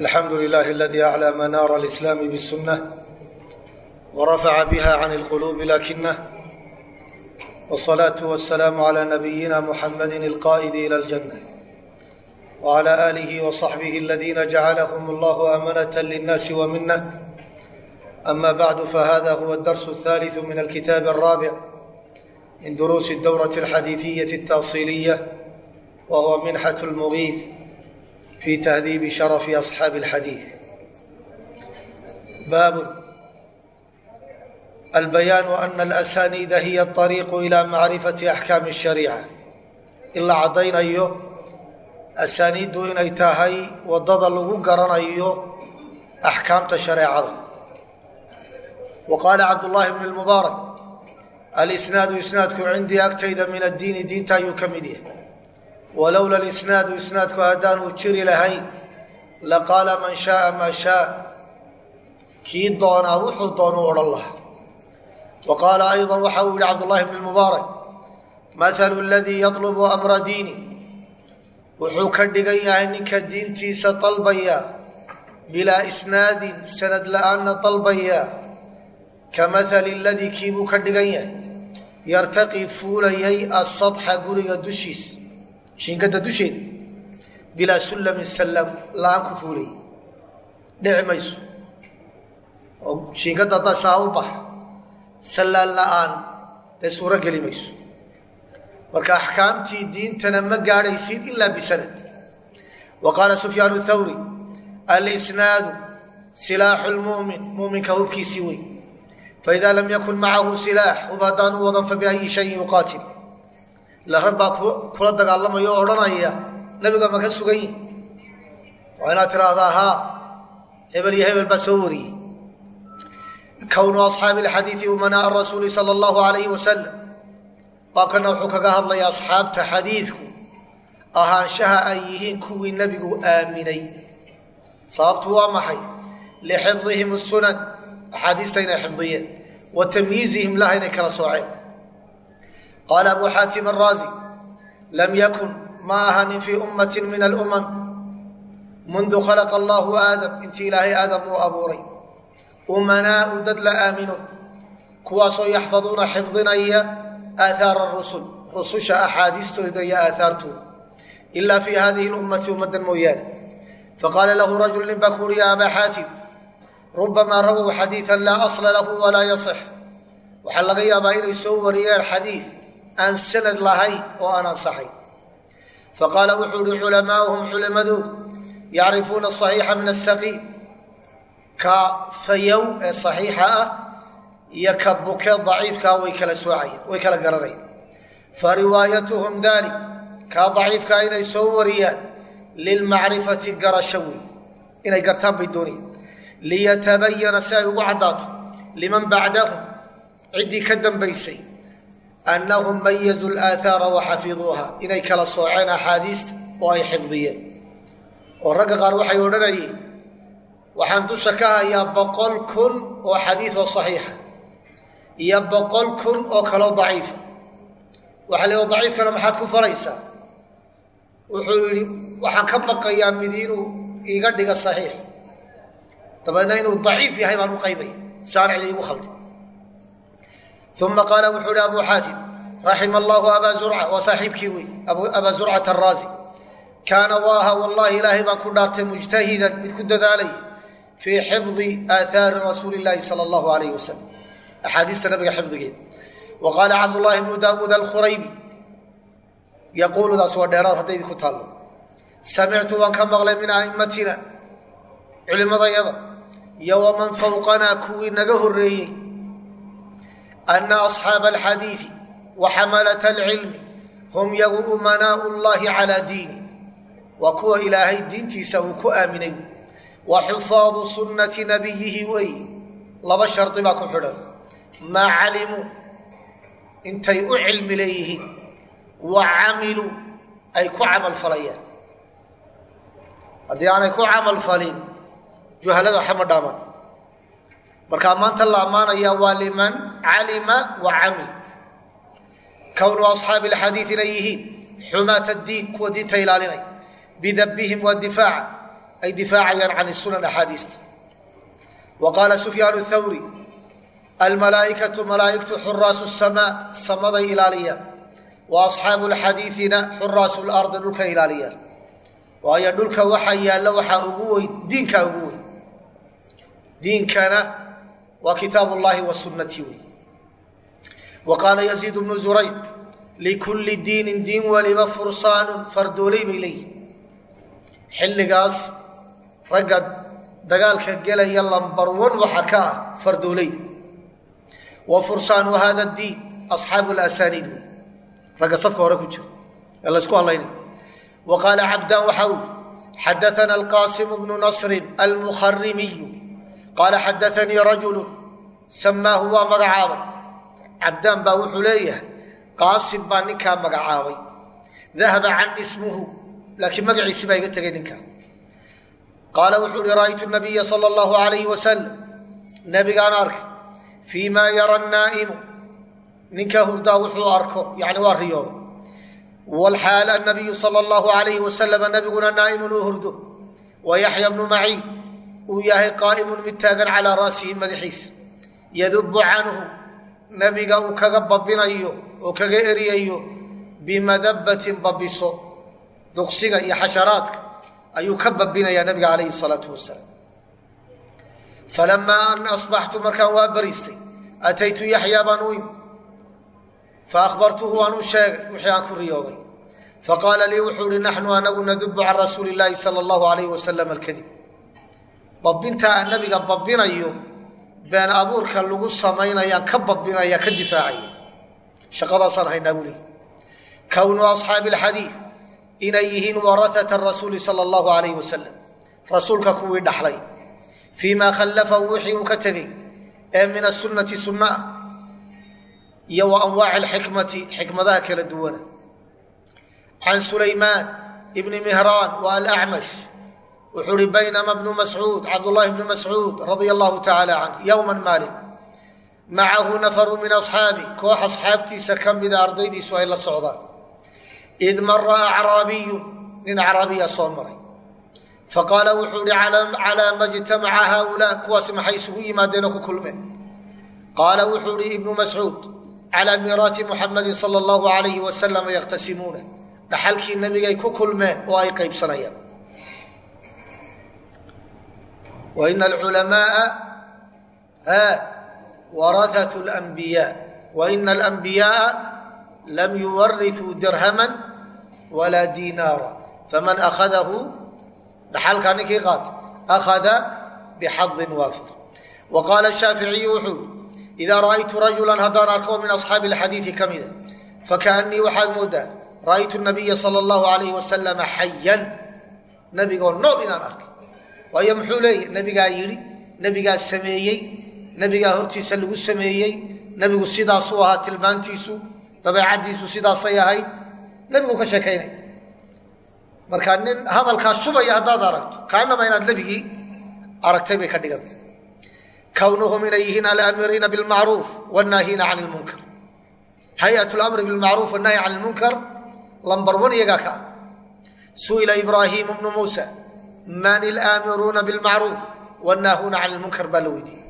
alxamdu lilahi aladi aclى manaara alislaami bاsunة warafaca biha can اlqulubi lakinah wالصalaaةu wasalaamu عlى nabiyina muxamadi اlqa'idi ilى اljanة wعlى alihi وصaxbih aladina jacalahm اllah amanaة lلnasi wminah ama bacdu fahada huwa اdarsu الثaliث min alkitaab الrabic min duruusi اdowraة اlxadiiثiyaة الtaصiliya wa huwa minxaة tahdiibi sharafi asxaabi alxadiid baabu albayaanu ana alasaniida hiya ariiqu ila macrifati axkaami shariica in la caddaynayo asaaniiddu inay tahay waddada lagu garanayo shareecada wa qaala cabdullaahi bn lmubaarak alisnaadu isnaadku cindii agtayda min addiini diinta ayuu ka mid yahay walowla lisnaadu isnaadku haddaanuu jiri lahayn laqaala man shaaa maa shaa kii doonaa wuxuu doonuu odhan lahaa wa qaala ayضa waxa uu yihi cabdullahi bn mubaarak mathalu aladii yatlubu amra diini wuxuu ka dhigan yahay ninka diintiisa dalbaya bilaa isnaadin sanad la'aanna dalbaya ka mathali aladii kiibuu ka dhigan yahay yartaqi fuulayay asadxa guriga dushiisa shiinkada dusheeda bilaa sullamin sallam la'aan ku fuulayay dhici mayso oo shiinkada haddaa u bax sallaan la'aan dee suuro geli mayso marka axkaamtii diintana ma gaadhaysid ilaa bisanad. Wa qaala sufyaan thawri alisnaadu silaaxu lmu'min muminka hubkiisii wey faida lam yakun macahu silaax hub haddaanu wadan fabiayi shayin yuqaatil ila rag baa kula dagaalamaya oo odhanaya nabiga ma ka sugan yihi waa inaad tiraahdaa haa hebel iyo hebel baa soo wariyey. Kownu asxaabi alxadiidi umanaa rasuuli sala allahu alayhi wasalam baabkana wuxuu kaga hadlaya asxaabta xadiidku ahaanshaha ay yihiin kuwii nebigu aaminay. Sababtu waa maxay? Lixifdihim sunan axaadiista inay xifdiyeen. Wa tamyiizihim laha inay kala sooceen qaala abu xaatim araazi lam yakun ma ahanin fii ummati min alumam mundu khalaqa allahu aadam intii ilaahay aadam uu abuuray umanaau dad la aamino kuwaasoo yaxfaduuna xifdinaya aathaara rusul rususha axaadiistooda iyo aathaartooda ila fii hadihi lummati ummadan mooyaane faqaala lahu rajul nin baa kuuhi ya abaa xaatim rubamaa rawow xadiian laa asla lahu walaa yaصix waxaa laga yaabaa inay soo wariyeen xadiid aan sanad lahayn oo aan ansaxayn faqaala wuxuu uhi culamaauhum culimmadoodu yacrifuuna asaxiixa min asaqiim ka fayow ee saxiixa ah iyo ka buke daciifkaa way kala soocayeen way kala garanayaan fa riwaayatuhum dalik kaa daciifkaa inay soo wariyaan lilmacrifati garasho wey inay gartaan bay doonayaan liyatabayana si ay ugu caddaato liman bacdahum ciddii ka dambaysay annahum mayazuu laathaara wa xafiduuha inay kala sooceen axaadiista oo ay xifdiyeen oo ragga qaar waxay odhanayeen waxaan dusha ka hayaa boqol kun oo xadiid oo saxiixa iyo boqol kun oo kaloo daciifa waxaa le daciifkana maxaad ku falaysaa wuxuu yidhi waxaan ka baqayaa mid inuu iiga dhiga saxiix dabeedna inuu daciif yahay baan u qaybaya si aan cidi igu khaldin uma qaala wuxuu hi abu xaatim raxima allahu abaa zurca waa saaxiibkii wey abaa zurcata araazi kaana waaha wallahi ilaahay baan ku dhaartay mujtahidan mid ku dadaalaya fii xifdi aathaari rasuuli llaahi sala allahu alayh wasalam axaadiista nabiga xifdigeeda wa qaala cabdullaahi bnu daawuud alkhuraybi yaquuludaas waa dheeraad hadday idinku taallo samictu waan ka maqlay min a'immatina culimmadayada iyo waman fawqanaa kuwii naga horreeyey ana asxaaba alxadiidi wa xamalata alcilmi hum yagu umanaau llahi calaa diini waa kuwa ilaahay diintiisa uu ku aaminay wa xufaadu sunnati nabiyihi wey laba shardi baa ku xidhan maa calimuu intay u cilmi leeyihiin wa camiluu ay ku camalfalayaan haddii aanay ku marka maanta la waa liman calima wa camil. Kownu asxaabi alxadiid inay yihiin xumaat addiin kuwa diinta ilaalinay. Bidabihim waa difaaca ay difaacayaan can sunan axaadiista wa qaala sufyaan thawri almalaaikatu malaaigtu xuraasu samaa samaday ilaaliyaan. Wa asxaabu lxadiiina xuraasu lardi dhulka ilaaliyaan. Waayo dhulka waxaa yaalla waxaa ugu weyn diinkaa ugu weyn. Diinkana waa kitaab llahi wa sunnati. Wey wa qaala yaziid bnu zurayr likulli diinin diin waliba fursaanun fardooley bay leeyihiin xilligaas ragga dagaalka gelaya lambar wan waxa ka ah fardooleyda wa fursaanu hada diin asxaabu lasaniid wey ragga safka hore ku jira. Ee laysku hadlaynay wa qaala cabdaan waxaa ui xadaana alqasim bnu nasrin almukharimiyu qaala xadaanii rajulu samaahu waa magacaabay cabdaan baa wuxuu leeyahay qaasim baa ninkaa magacaabay dahaba cani ismuhu laakiin magaciisi baa iga tegay ninkaa qaala wuxuu uhi ra'aytu nabiya sala allahu alayhi wasalam nabigaan arkay fii maa yara naa'imu ninkaa hurdaa wuxuu arko yani waa riyooda walxaal annabiyu sala allahu alayhi wasalama nabiguna naa'imun uu hurdo wa yaxya bnu maciin uu yahay qaa'imun mid taagan calaa ra'sihi madaxiisa yadubu canhu nabiga uu kaga babinayo oo kaga eriyayo bimadabatin babiso duqsiga iyo xasharaadka ayuu ka babinayaa nabiga calayhi salaatu wasalaam. Falamaa an asbaxtu markaan waa bariistay ataytu yaxyaa baan u imi faahbartuhu waan u sheegay wixii aan ku riyooday faqaala lii wuxuu ihi naxnu anagu nadubu can rasuuli illaahi sala allahu alayh wasalam alkadib babinta nabiga babinayo been abuurka lagu samaynayaan ka babinaya ka difaacaya. Shaqadaasaan haynaa buu kownu asxaabi alxadiid inay yihiin warathata rasuuli sala allahu alayh wasalam rasuulka kuwii dhaxlay fii maa khallafahu wixii uu ka tegey ee min asunnati sunna ah iyo wa anwaaci alxikmati xikmadaha kala duwana. Can sulaymaan ibni mihraan wa alacmash wuxuu uhi baynama bnu mascuud cabdullahi bnu mascuud radia allahu tacaala canh yowman maalin. Macahu nafaru min asxaabi. Koox asxaabtiisa ka mida ardaydiisu ay la socdaan. Id mara acraabiyun nin acraabiya soo maray. Faqaala wuxuu ihi calaa ma jtamaca haaulaa kuwaasi maxay isugu yimaadeenoo ku kulmeen qaala wuxuu ihi ibnu mascuud calaa miiraati muxamadin sala allahu alayhi wasalama yakhtasimuuna dhaxalkii nabigay ku kulmeen oo ay qaybsanayaan waina alculamaaa warathatu lmbiyaa waina alambiyaaa lam yuwarituu dirhaman walaa diinaara faman akhadahu dhaxalkaa ninkii qaata akhada bixadin waafir wa qaala shaaficiyu wuxuu idaa ra'aytu rajulan haddaan arko min asxaabi alxadiidi ka mida fakaannii waxaad moodaa ra'aytu nabiya sala allahu alayh wasalama xayan nabigoo nool inaan arkay waayo muxuu leeyahy nabigaa yidhi nabigaa sameeyey nabigaa hortiisa lagu sameeyey nebigu sidaasuu ahaa tilmaantiisu dabeecaddiisu sidaasay ahayd nebigu ka sheekaynay. Marka nin hadalkaa shubaya haddaad aragto kaanama inaad nebigii aragtay bay ka dhigantay. Kownuhum inay yihiin alamiriina bilmacruuf wannaahiina can ilmunkar hay'at lamri bilmacruuf wannahyi can ilmunkar lambar wan iyagaa ka ah. Su'ila ibraahiimu bnu muusa man ilaamiruuna bilmacruuf wannaahuuna can ilmunkar baa la weydiiyey.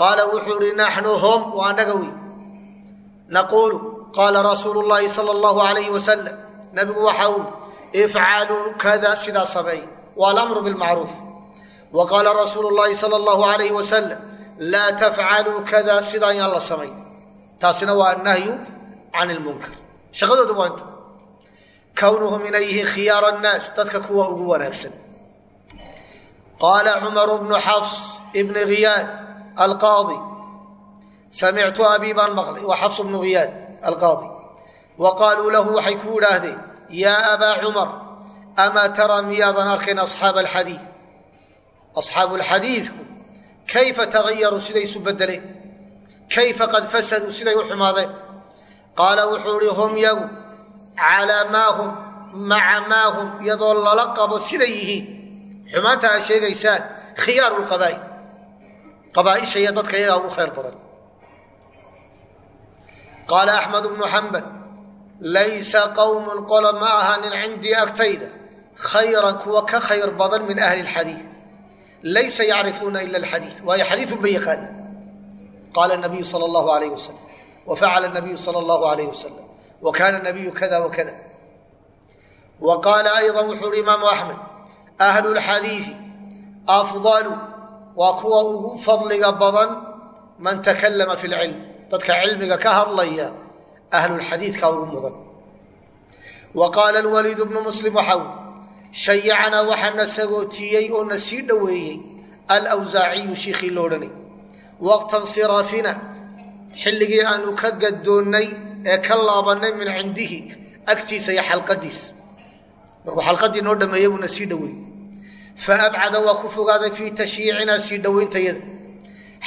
Qaala wuxuu ihi naxnu hum waa annaga wey naquulu qaala rasuulu llaahi sala allahu alayhi wasalam nabigu waxa uu ifcaluu kada sidaa sameey waa alamru bilmacruuf wa qaala rasuulu llaahi sala allahu alayhi wasalam laa tafcaluu kada sidaa yaan la samay taasina waa annahyu can ilmunkar shaqadoodu waa inta. Kownuhum inay yihiin khiyaara annaas dadka kuwa ugu wanaagsan qaala cumaru bnu xafs ibni khiyaad alqaadi samictu abii baan maqlay waa xafs bnu khiyaad alqaadi wa qaaluu lahu waxay ku idhaahdeen yaa abaa cumar amaa taraa miyaadan arkayn asxaaba alxadiid asxaabu alxadiidku kayfa tagayaruu siday isu bedeleen kayfa qad fasaduu siday u xumaadeen qaala wuxuu ihi hum yagu calaa maa hum maca maa siday yihiin xumaanta aad sheegaysaan khiyaaru lqabaa'il qabaaisha iyo dadka iyagaa ugu khayr badan. Qaala axmed bnu xambal laysa qowmun qola ma ahanin cindii agtayda. Khayran kuwa ka khayr badan min ahli lxadiid laysa yacrifuuna ila alxadiid. Waayo xadiidun bay yaqaanaan. Qaala nabiyu sal allahu alayh wasalam wafacala nabiyu sal allahu alayh wasalam wa kaana nabiyu kada wakada wa qaala ayda wuxuu ihi imaamu axmed ahlu اlxadiidi afdalu waa kuwa ugu fadliga badan man takalama fi lcilm dadka cilmiga ka hadlaya ahlulxadiidkaa ugu mudan wa qaala lwaliid bnu muslim waxau shayacnaa waxaana sagootiyey oo na sii dhoweeyey alwsaaciyu shiikhii lo odhanay waqta nsiraafina xilligii aanu ka gadoonnay ee ka laabannay min cindihi agtiisa iyo xalqadiisa markuu xalqadii noo dhameeyey buuna sii dhoweeyey faabcada waa ku fogaaday fii tashyiicinaa sii dhowayntayada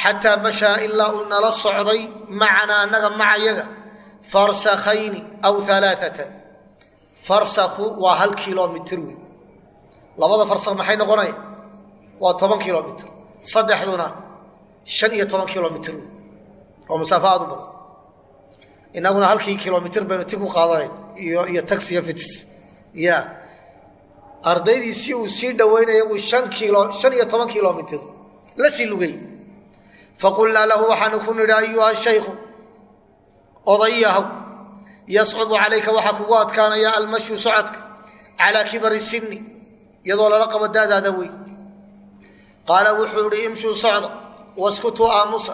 xataa mashaa ilaa uu nala socday macanaa annaga macayaga farsakhayni aw alaaatan farsakhu waa hal kilomitr wey labada farsakh maxay noqonaya waa toban kilomitr saddexduna shan iyo toban kilomitr wey oo masaafo aad u badan inaguna halkii kilomitr baynu ti qaadanayn iyo iyo taxiyo fitis ya ardaydii si uu sii an kilo shan iyo toban kilomitr la sii lugay. Faqulnaa lahu waxaanu ku nidhi ayuha shaykhu odayahow yascubu calayka waxaa kugu adkaanaya almashyu socodka calaa kibari sinni iyadoo lala qabo da'daada weyn. Qaala wuxuu idhi imshuu socda waskutuu aamusa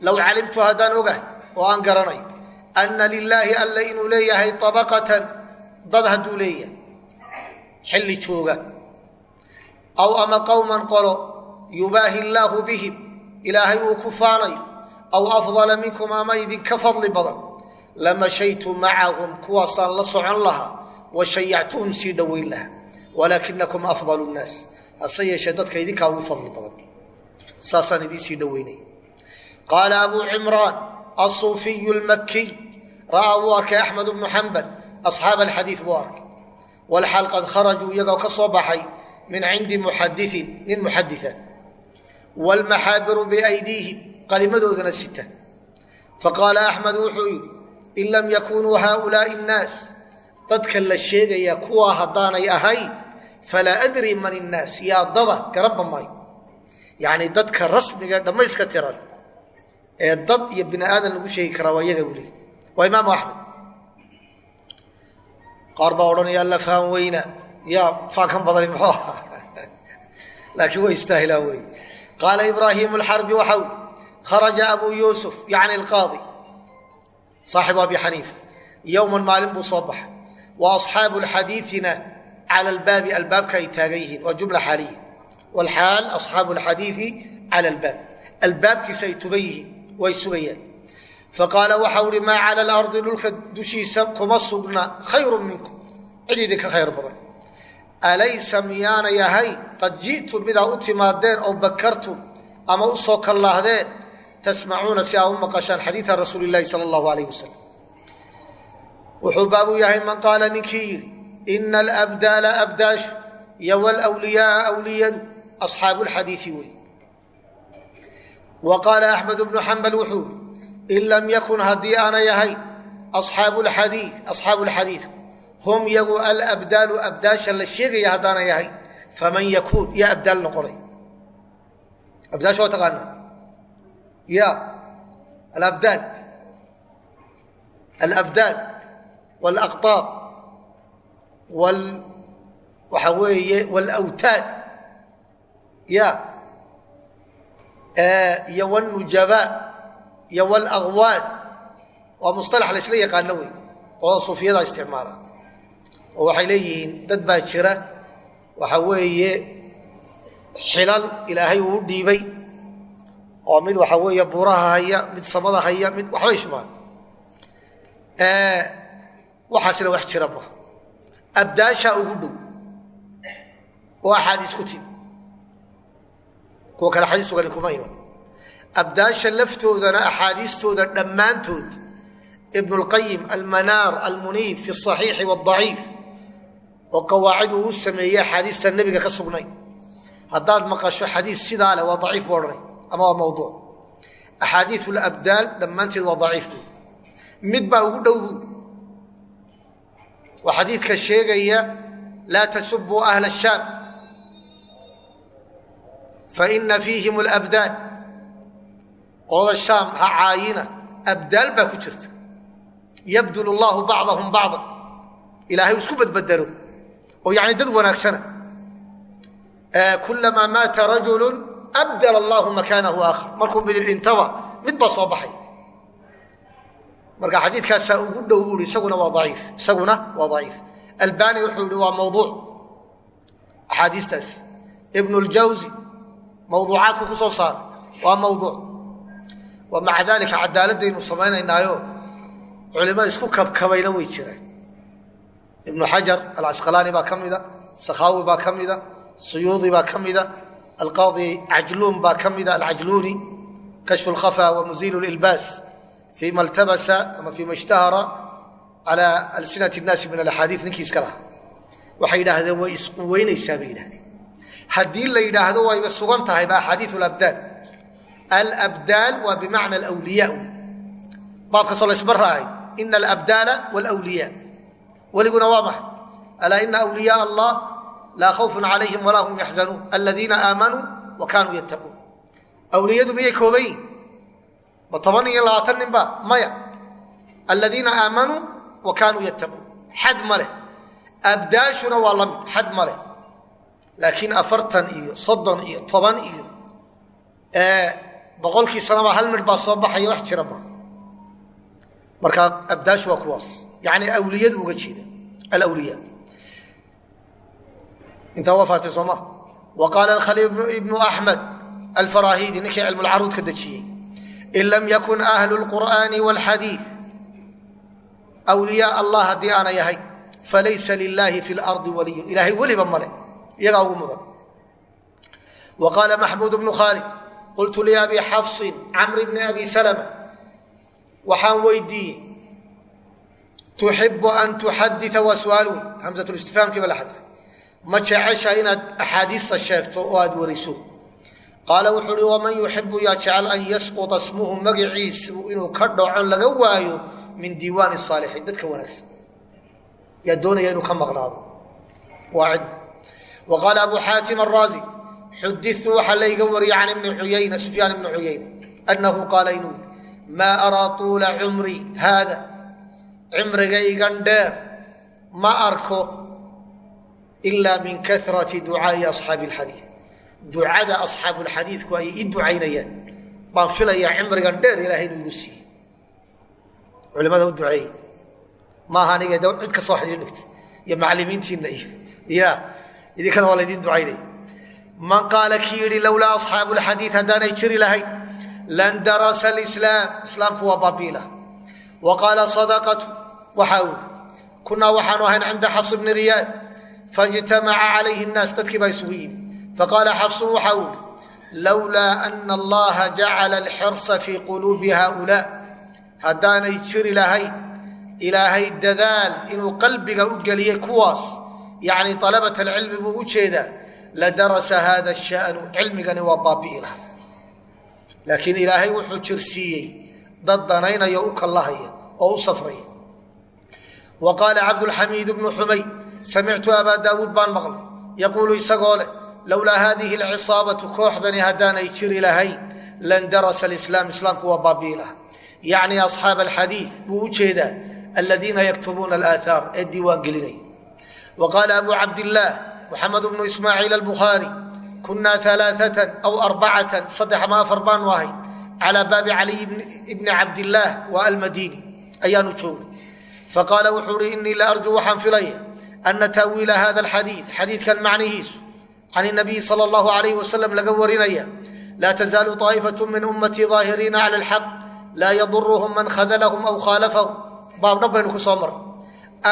low calimtu haddaan ogahay oo aan garanayo anna lilaahi alla inuu leeyahay abaqatan dad hadduu leeyahay xilli jooga. Aw ama qowman qolo yubaahi illaahu bihim ilaahay uu ku faanayo aw afdala minkum ama idinka fadli badan. Lamashaytu macahum kuwaasaan la socon lahaa wa shayactuhum sii dhoweyn lahaa. Walaakinakum afdalu nnaas. Hase yeeshee dadka idinkaa ugu fadli badan. Saasaan idiin sii dhoweynaya qaala abuu cimraan asuufiyu lmakiy ra'aa wuu arkay axmed bnu xambal asxaaba alxadiid buu arkay walxaal qad kharajuu iyagoo ka soo baxay min cindi muxadiin nin muxadia wlmaxaabiru biaydiihim qalimadoodana sita faqaala axmed wuxuu yidhi in lam yakunuu haaulaai nnaas dadka la sheegayaa kuwaa haddaanay ahayn falaa adri man innaas yaa dada garanba maayo yacni dadka rasmiga dhammayska tiran ee dad iyo bini aadan lagu sheegi karaa waa iyaga leey waa imaamu axmed qaar baa odhanaya alla fahan weyna yaa faankan badani muxuu ahaa laakiin way istaahilaan wey qaala ibraahiim alxarbi waxau kharaja abuu yuusuf yacni alqaadi saaxibu abi xaniifa yowman maalin buu soo baxay. Wa asxaabu lxadiiina cala albaabi albaabka ay taagan yihiin waa jumla xaaliya. Walxaal asxaabu alxadiidi cala albaab albaabkiisa ay tuban yihiin way sugayaan faqaala waxau ihi maa cala alardi dhulka dushiisa kuma sugna khayru minkum cid idinka khayr badan alaysa miyaanay ahayn qad ji'tum midaa u timaadeen oo bakartum ama u soo kallaahdeen tasmacuuna si aa u maqashaan xadiida rasuuli llahi sala allahu alayh wasalam wuxuu baabuu yahay man qaala ninkii yidhi ina alabdaala abdaashu iyo wlwliyaaa wliyadu asxaabu lxadiidi wey wa qaala in lam yakun haddii aanay ahayn asxaabu lxadiidku hum yagu alabdaalu abdaasha la sheegaya haddaanay ahayn faman yakuun ya abdaal noqonay abdaasha waa taqaanaa ya alabdaal alabdaal walaqtaab wal waxa weeye walawtaad ya iyo wlnujabaa iyo wlaqwaad waa musalax la isla yaqaano wey oo suufiyada isticmaala. Oo waxay leeyihiin dad baa jira waxa weeye xilal ilaahay uu dhiibay oo mid waxa weeye buuraha haya mid samada haya mid waxbay shubaan waxaasina wax jira ma. Abdaashaa ugu dhow oo axaadiis ku timi. Kuwa kale xadiis sugani kuma iman abdaasha laftoodana axaadiistooda dhammaantood ibnulqayim almanaar almuniif fi saxiixi wadaciif oo qawaacid uu u sameeyey axaadiista nebiga ka sugnayd haddaad maqasho xadiis sidaa leh waa daciif buu odhanay ama waa mawduuc. Axaadiiu labdaal dhammaanteed waa daciif buy mid baa ugu dhow buy waa xadiidka sheegaya laa tasubuu ahla shaam fa ina fiihim alabdaal qolada shaam ha caayina abdaal baa ku jirta. Yabdul allahu bacdahum bacda ilaahay isku badbedelo oo yani dad wanaagsana. Kulamaa maata rajulu abdala allahu makaanahu aakhar. Markuu mid dhintaba mid soo baxay. Marka xadiidkaasaa ugu dhow ui isaguna waa aciif isaguna waa daciif. Albani wuxuu yihi waa mawduuc. Axaadiistaas. Ibnu ljawzi mawduucaadku ku soo saaray. Waa mawduuc wa maca dalika cadaaladaynu samaynaynaayo. Culimada isku kabkabayna way jiraan ibnu xajar alcasqalaani baa ka mida sakhaawi baa ka mida suyuudi baa ka mida alqaadi cajluun baa ka mida alcajluuni kashfu lkhafa wa muziilu lilbaas fima ltabasa ama fima ishtahara cala alsinati nnaasi min alaxaadii ninkii iska lahaa. Waxay yidhaahdeen way isquweynaysaa bay yidhahdeen haddii la yidhaahdo wayba sugan tahay ba axaadiiu labdaal alabdaal waa bimacna alwliya wey baabkaasoo laysma raacay. Ina alabdaala wlwliya weliguna waa maxay? Alaa ina wliyaa allah laa khawfun calayhim walaa hum yaxzanuun. Aladiina aamanuu wa kaanuu yattaquun. Awliyadu miyay kooban yihiin ma toban iyo labaatan nin ba maya. Aladiina aamanuu wa kaanuu yattaquun. Xad ma leh. Abdaashuna waa la mid xad ma leh. Laakiin afartan iyo soddon iyo toban iyo boqolkii sanaba hal midh baa soo baxaya wax jira maa marka abdaashu waa kuwaas. Yani awliyadu uga jeeda alwliya intaa waa faatee soo ma? Wa qaala alkhaliil ibnu axmed alfarahidi ninkii cilmulcaruud ka dejiyey in lam yakun ahlu lqur'aani wاlxadiid wliyaa allah haddii aanay ahay falaysa lilahi fi lardi waliyu ilaahay weliba male iyagaa ugu mudan. Wa qaala maxmuud bnu khaalid qultu liabi xafsin camr bni abi salma waxaan weydiiyey tuxibu an tuxadia waa suaal wey hamsatulistifaamkii ba la xadfay. Ma jecesha inaad axaadiista sheegto oo aad wariso. Qaala wuxuu uhi waman yuxibu yaa jecel an yasquta smuhu magaciisu inuu ka dhaco laga waayo min diiwaani saalixiin. Dadka wanaagsan. Yaa doonaya inuu ka maqnaado. Waa cid. Wa qaala abu xaatim araazi xuditu waxaa layga wariyay can ibni uyayna sufyaan ibni cuyayna anahu qaala inuu maa araa tuula cumri haada cimrigaygan dheer ma arko ilaa min karati ducaai asxaabi alxadiid ducada asxaabuulxadiidku ay i ducaynayaan baan filayaa cimrigan dheer ilahay inuu igu siiyey culimada u duceeyey maaha aniga cid ka soo xidhiir dhigtay iyo macalimiintiinna iyo ya idinkana waa laydin ducaynaya man qaala kii yidhi lowlaa asxaabu lxadiid haddaanay jiri lahayn lan darasa alislaam islaamku waa baabiila wa qaala sadaqatu waxa uu kunaa waxaanu ahayn cinda xafs bni riyaad faijtamaca calayhi nnaas dadkii baa isugu yimi faqaala xafsun waxa uu ihi lowlaa ana allaha jacala alxirsa fii quluubi haulaa haddaanay jiri lahayn ilaahay dadaal inuu qalbiga u geliyey kuwaas yacni alabat alcilmi buu u jeedaa la darasa hada shanu cilmigani waa baabi'i laha laakiin ilaahay wuxuu jirsiiyey dad danaynaya u kallahaya oo u safraya. Wa qaala cabdulxamiid bnu xumayd samictu abaa daawuud baan maqlay. Yaquulu isagoo leh lowlaa hadihi alcisaabatu kooxdani haddaanay jiri lahayn lan darasa alislaam islaamku waa baabi'i laha yacni asxaaba alxadiid buu u jeedaa aladiina yaktubuuna alaahaar ee diiwaan gelinaya. Wa qaala abu cabdillaah muxamed bnu ismaaciil albukhaari kunaa alaaatan aw arbacatan saddex ama afar baanu ahay calaa baabi caliy bni cabdillaah waa almadiini ayaanu joognay. Faqaala wuxuu uhi inii la arjuu waxaan filaya ana taawiila hada alxadiid xadiidkan macnihiisu can nabiyi sal allahu alayh wasalam laga warinaya laa tazaalu aa'ifatu min ummatii daahiriina cala alxaq laa yaduruhum man khadalahum aw khaalafahum. Baabdhab baynu ku soo marray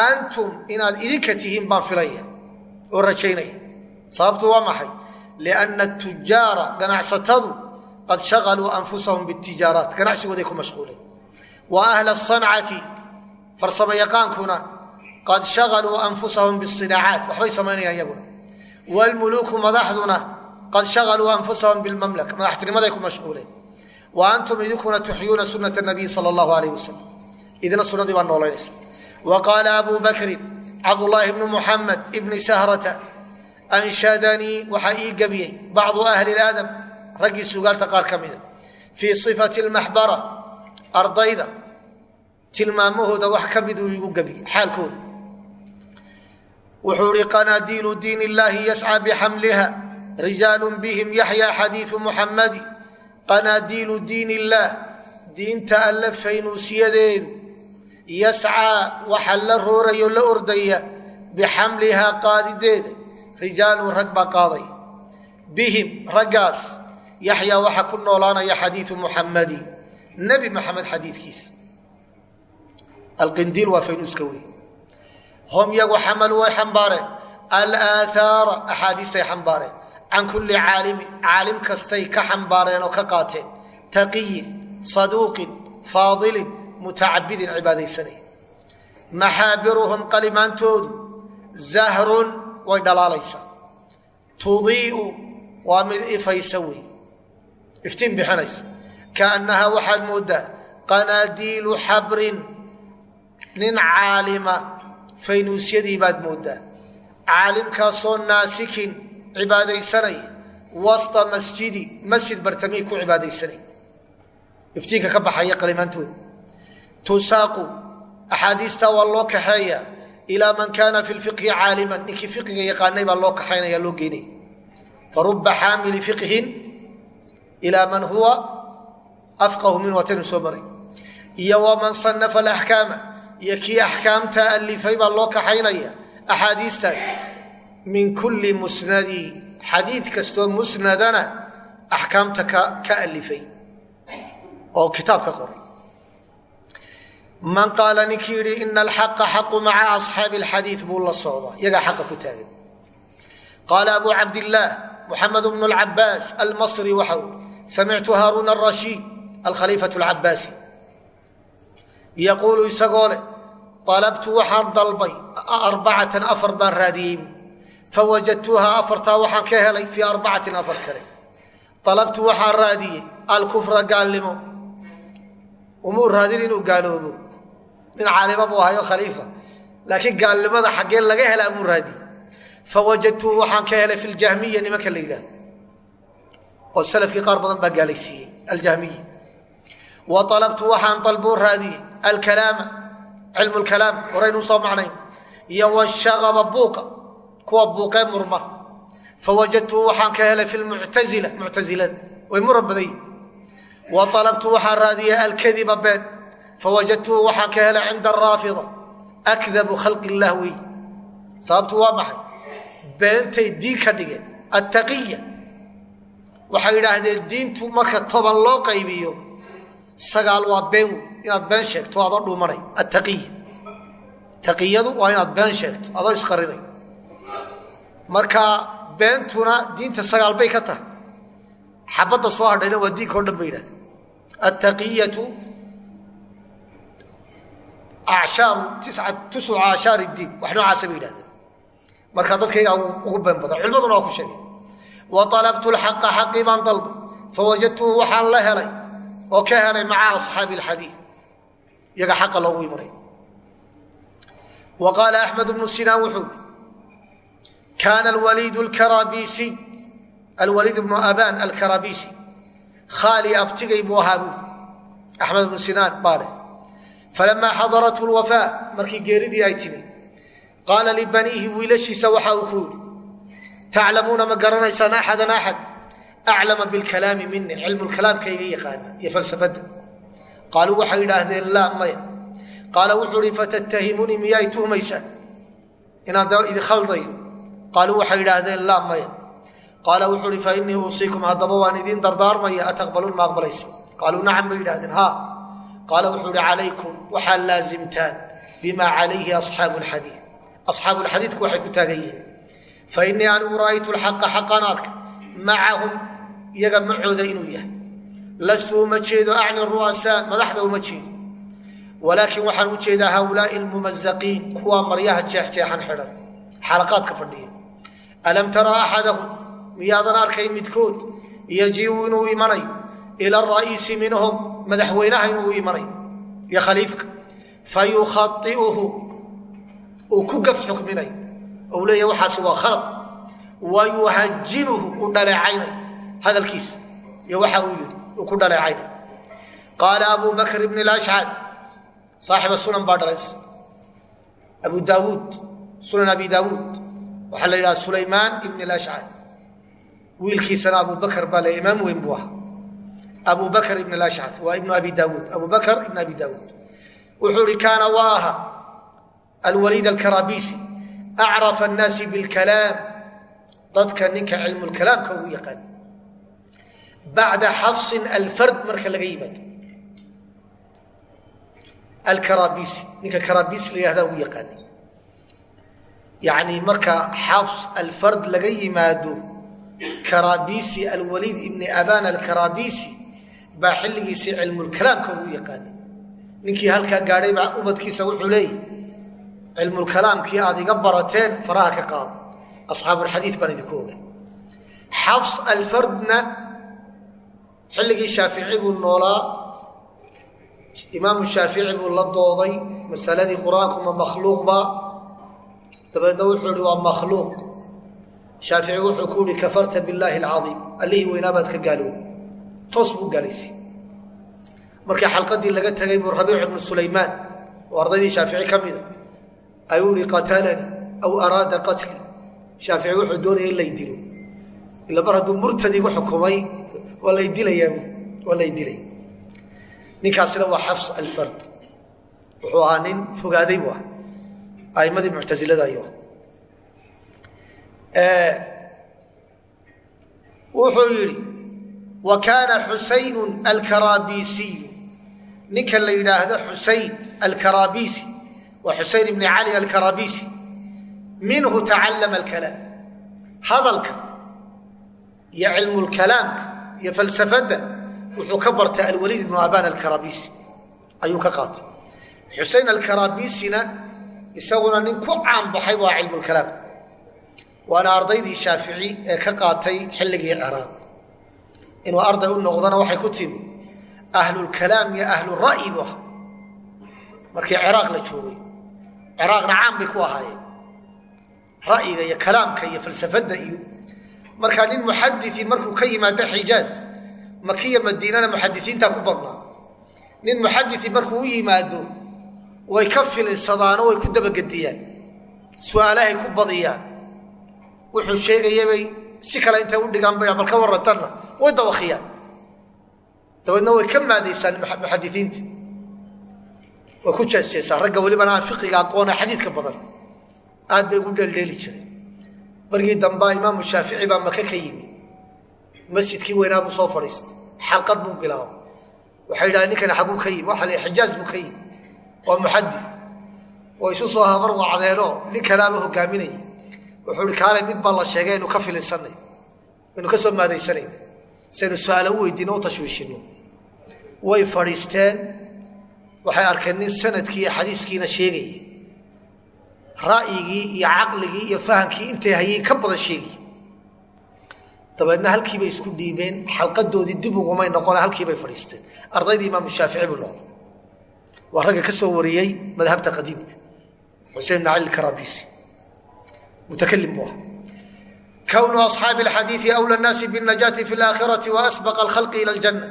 antum inaad idinka tihiin baan filaya oo rajaynaya. Sababtu waa maxay? Lianna tujaara ganacsatadu qad shaqaluu anfusahum bitijaaraat ganacsigooday ku mashquuleen. Wa ahla asancati farsamo yaqaankuna qad shaqaluu anfusahum bisinaacaat waxbay samaynayaan iyaguna. Wlmuluuku madaxduna qad shaqaluu anfusahum bilmamlaka madaxtinimaday ku mashquuleen. Wa antum idinkuna tuxyuuna sunata nabiy sal allahu alayh wasalam idina sunadii baa noolaynaysa. Wa qaala abu bakrin cabdulaahi bnu muxamed ibni sahrata anshadanii waxaa ii gebiyey bacdu ahli aadab raggii suugaanta qaar ka mida fii sifati lmaxbara ardayda tilmaamahooda wax ka miduu igu gebiyey xaalkooda. Wuxuu ihi qanaadiilu diin illaahi yasca bixamliha rijaalu bihim yaxya xadiiu muxamadi qanaadiilu diin illaah diinta alle yascaa waxa la roorayo la ordaya bixamlihaa qaadideeda. Rijaalun rag baa qaadaya bihim raggaas. Yaxyaa waxaa ku noolaanaya xadiiu muxamadi nebi maxamed xadiikiisa alqindiil waa faynuuska wey hum yagu xamalu way xambaareen alaathaara axaadiistay xambaareen can kulli caalimin caalim kastay ka xambaareen oo ka qaateen. Taqiyin saduuqin faadilin mutacabidin cibaadaysanaya maxaabiruhum qalimaantoodu zahrun way dhalaalaysaa tudiiu waa mid ifaysa wey iftiin bixinaysa kaannahaa waxaad mooddaa qanaadiilu xabrin nin caalima faynuusyadii baad mooddaa caalimkaasoo naasikin cibaadaysanaya wasta masjidi masjid bartamii ku cibaadaysanaya iftiinka ka baxaya qalimaantooda tusaaqu. Axaadiistaa waa loo kaxeeya ilaa man kaana fi lfiqhi caaliman. Ninkii fiqiga yaqaanay baa loo kaxaynaya loo geynaya faruba xaamili fiqhin ilaa man huwa afqahu min wataynu soo maray. Iyo waman sanafa alaxkaama iyo kii axkaamta alifay baa loo kaxaynaya. Axaadiistaas min kulli musnadi. Xadiid kastoo musnadana axkaamta ka alifay man qaala ninkii yidhi ina alxaqa xaqu maca asxaabi alxadiid buu la socdaa iyagaa xaqa ku taagan. Qaala abu cabdillaah muxamed bnu lcabaas almasri waxa ui samictu haaruuna arashiid alkhaliifatu alcabaasi yaquulu isagoo leh alabtu waxaan dalbay arbacatan afar baan raadiyey. Fawajadtuhaa afartaa waxaan ka helay fii arbacatin afar kale. Alabtu waxaan raadiyey alkufra gaalnimo. Umuu raadin inuu gaaloobo nin caalima buu ahayo khaliifa laakiin gaalnimada xaggee laga helaa buu raadiyey. Fawajadtuhu waxaan ka helay fi ljahmiya nimanka la yidhahdo oo salafkii qaar badan baa gaalaysiiyey aljahmiya wa alabtu waxaan dalbuu raadiyey alkalaama cilmu lkalaam horeynuu soo macnayn. Iyo washaqaba buuqa kuwa buuqee murma. Fawajadtuhu waxaan ka helay fi lmuctazila muctazilada way muran badan yihiin wa alabtu waxaan raadiyey alkadiba been fawajadtuhu waxaan ka helay cinda araafida akdabu khalqi illah wey sababtu waa maxay beentay diin ka dhigeen attaqiya waxay yidhaahdeen diintu marka toban loo qaybiyo sagaal waa been wey inaad been sheegto adoo dhuumanay attaqiya taqiyadu waa inaad been sheegto adoo isqarinay marka beentuna diinta sagaal bay ka tahay xabadda soo hadhayna waa diinka o dhan bay yidhahdeen attaqiyatu tiscu acshaar diin wax noocaasa bay yidhahdeen. Marka dadkayga ugu been badan culimaduna waa ku sheegay. Wa alabtu lxaqa xaqii baan dalbay fawajadtuhu waxaan la helay oo ka helay maca asxaabi alxadiid iyaga xaqa loogu imanay wa qaala axmed bnu sinaan wuxuu kaana alwaliid lkarabisiy alwaliid bnu aban alkarabisi khaali abtigay buu ahaa buui axmed bnu sinaan baa leh falamaa xadarathu lwafaa markii geeridii ay timi qaala libaniihi wiilashiisa waxa uu ku yidhi taclamuuna ma garanaysaan axadan axad aclama bilkalaami mini cilmulkalaamka iga yaqaana iyo falsafadda qaaluu waxay yidhaahdeen laa maya qaala wuxuu ihi fatattahimunii miyaay tuhmaysaan inaan da idi khaldayo qaaluu waxay yidhaahdeen laa maya qaala wuxuu ihi fainii uusiikum haddaba waan idiin dardaarmaya ataqbaluun ma aqbalaysa qaaluu qaala wuxuu ihi calaykum waxaad laazimtaan bima calayhi asxaabu lxadiid asxaabu lxadiidku waxay ku taagan yihiin. Fainii anigu ra'aytu lxaqa xaqan arka. Macahum iyaga macooda inuu yahay. Lastu uma jeedo acni ru'asaa madaxda uma jeedo. Walaakin waxaan u jeedaa haulaai lmumazaqiin kuwa maryaha jeexjeexan xidhan. Xalaqaadka fadhiya. Alam tara axadahum miyaadan arkayn midkood? Yajiu inuu imanayo ila ara'iisi minhum madaxweynaha inuu imanayo iyo khaliifka fayukhaiuhu uu ku gaf xukminayo ou leeyahy waxaasi waa khalad wa yuhajinuhu uu dhaleecaynay hadalkiisa iyo waxa uu yidhi uu ku dhaleecaynay qaala abu bakr ibn lashcad saaxiba sunan baa dhalays abu daawuud sunan abi daawuud waxaa abu bakr ibn lashcad waa ibnu abi daawuud abu bakr ibn abi daawuud wuxuu ihi kaana waa aha alwaliid alkarabisi acrafa annaasi bilkalaam. Dadka ninka cilmulkalaamka ugu yaqaan. Bacda xafsin alfard marka laga yimaado. Alkarabisi ninka karabisi la yihahda ugu yaqaanay yacni marka xafs alfard laga yimaado karabisi alwaliid ibni aban alkarabisi baa xilligiisii cilmulkalaamka ugu yaqaanay. Ninkii halkaa gaadhay baa ubadkiisa wuxuu leeyahy cilmulkalaamkii aad iga barateen faraha ka qaado. Asxaabulxadiid baan idinku oga xafs alfardna xilligii shaafici buu noolaa. Imaamu shaafici buu la dooday masaladii qur'aanku ma makhluuqba dabeedna wuxuu ihi waa makhluuq. Shaafici wuxuu ku ihi kafarta billaahi alcaiim allihii weynaabaad ka gaalowday toos buu gaalaysi markii xalqadii laga tegay buu rabiic ibnu sulaymaan oo ardaydii shaafici ka mida ayuu ihi qatalanii aw araada qatli. Shaafici wuxuu doonaya in lay dilo. Ila mar hadduu murtad xukumay waa lay dilayaa waa lay dilay. Ninkaasina waa xafs alfard. Wuxuu ahaa nin fogaaday bu ah aimadii muctasilada ayo wuxuu yidhi wa kaana xusayn alkarabisiyu ninka la yidhaahdo xusayn alkarabisi waa xusayn ibni cali alkarabisi minhu tacallama alkalaam hadalka iyo cilmulkalaamka iyo falsafadda wuxuu ka bartay alwaliid ibnu aban alkarabisi ayuu ka qaatay. Xusein alkarabisina isaguna nin ku caanbaxay waa cilmulkalaam waana ardaydii shaafici inuu arday u noqdana waxay ku timi ahlulkalaam iyo ahlura'yi bu aha markii ciraaq la joogay ciraaqna caan bay ku ahaayeen. Ra'yiga iyo kalaamka iyo falsafadda iyo markaa nin muxadiin markuu ka yimaado xijaaz makiya madiinana muxadisiintaa ku badnaa. Nin muxadii markuu u yimaado way ka filinsadaanoo way ku dabagediyaan su'aalahay ku badiyaan. Wuxuu sheegayabay si kale intay u dhigaan ba bal ka waratanna way dawakiyaan dabeedna way ka maadaysaan muxadisiinta way ku jeesjeesaan. Ragga welibana aan fiqiga aqoona xadiidka badan aad bay ugu dheeldheeli jireen. Markii dambaa imaamu shaafici baa maka ka yimi. Masjidkii weynaa buu soo fadhiistay xalqad buu bilaabay. Waxay yidhaha ninkani xaguu ka yimi. Waxa la xijaaz buu ka yimi. Waa muxadi oo isu soo habar wacdeenoo nin kalaaba hogaaminaya wuxuu ihi kaalay mid baa la sheegay aynu ka filinsanay aynu ka soo maadaysanayna saynu su'aalo u weydiino u tashwiishino way fadhiisteen. Waxay arkeen nin sannadkii iyo xadiiskiina sheegaya ra'yigii iyo caqligii iyo fahamkii intay hayeen ka badan sheegaya dabeedna halkiibay isku dhiibeen xalqadoodii dib ugumay noqone halkiibay fadhiisteen. Ardaydii imaamu shaafici buu noqday. Waa ragga ka soo wariyey madhabta qadiimka xusein bn cali karabisi mutakalim buu aha kownu asxaabi alxadiidi awla nnaasi binnajaati fi laakhirati wa asbaqa alkhalqi ila aljanna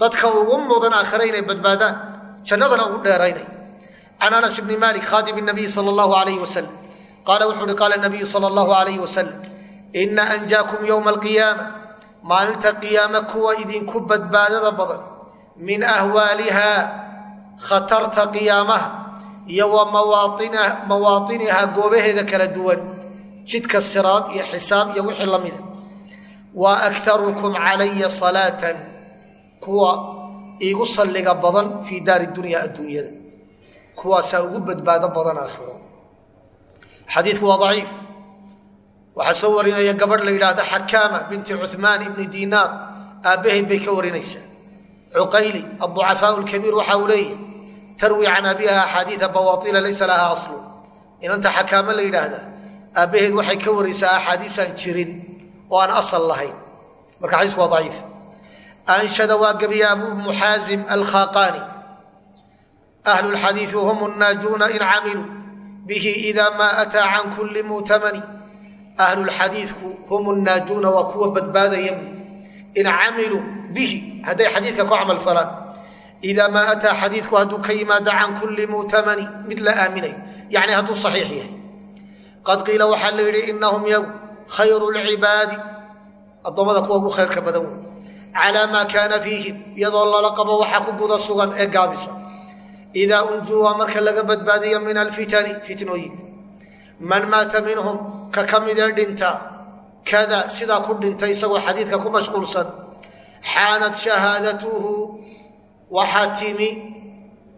dadka ugu mudan aakhire inay badbaadaan jannadana ugu dheeraynay can anas bni malik khadim nabiyi sal allahu alayh wasalam qaala wuxuu uhi qaala nabiyu sal allahu alayh wasalam ina anjaakum yowma alqiyaama maalinta qiyaame kuwa idinku badbaadada badan min ahwaaliha khatarta qiyaamaha iyo wa mawaatiniha goobaheeda kala duwan jidka siraad iyo xisaab iyo wixii la mida. Wa akarukum calaya salaatan kuwa iigu salliga badan fii daari dunya adduunyada. Kuwaasaa ugu badbaado badan aakhiro. Xadiidku waa daciif. Waxaa soo warinaya gabadh la yidhaahda xakaama binti cumaan ibni dinaar aabbaheed bay ka warinaysaa. Cuqayli aducafaau lkabiir waxa uu leeyahy tarwi can abiha axaadiia bawaila laysa laha aslu. Inanta xakaamo la yidhaahdaa aabbaheed waxay ka waraysaa axaadiisaan jirin oo aan asal lahayn. Marka xadiisku waa daciif. Anshada waa gebiya abu muxaazim alkhaqani ahlu lxadiii hum naajuuna in camiluu bihi idaa maa ataa can kulli mu'tamani. Ahlulxadiidku hum naajuuna waa kuwa badbaadaya in camiluu bihi. Hadday xadiidka ku camal falaan idaa maa ataa xadiidku hadduu ka yimaado can kulli mu'tamani mid la aaminayo. Yacni hadduu saxiix yahay qad qiila waxaa la yidhi inahum yagu khayru lcibaadi addoommada kuwa ugu khayrka badan wey. Calaa maa kaana fiihim. Iyadoo lala qabo waxaa ku guda sugan ee gaabisa. Idaa unjuu waa marka laga badbaadiyo min alfitani fitnooyinka man maata minhum ka ka midee dhinta. Kada sidaa ku dhintay isagoo xadiidka ku mashquulsan. Xaanat shahaadatuhu waxaa timi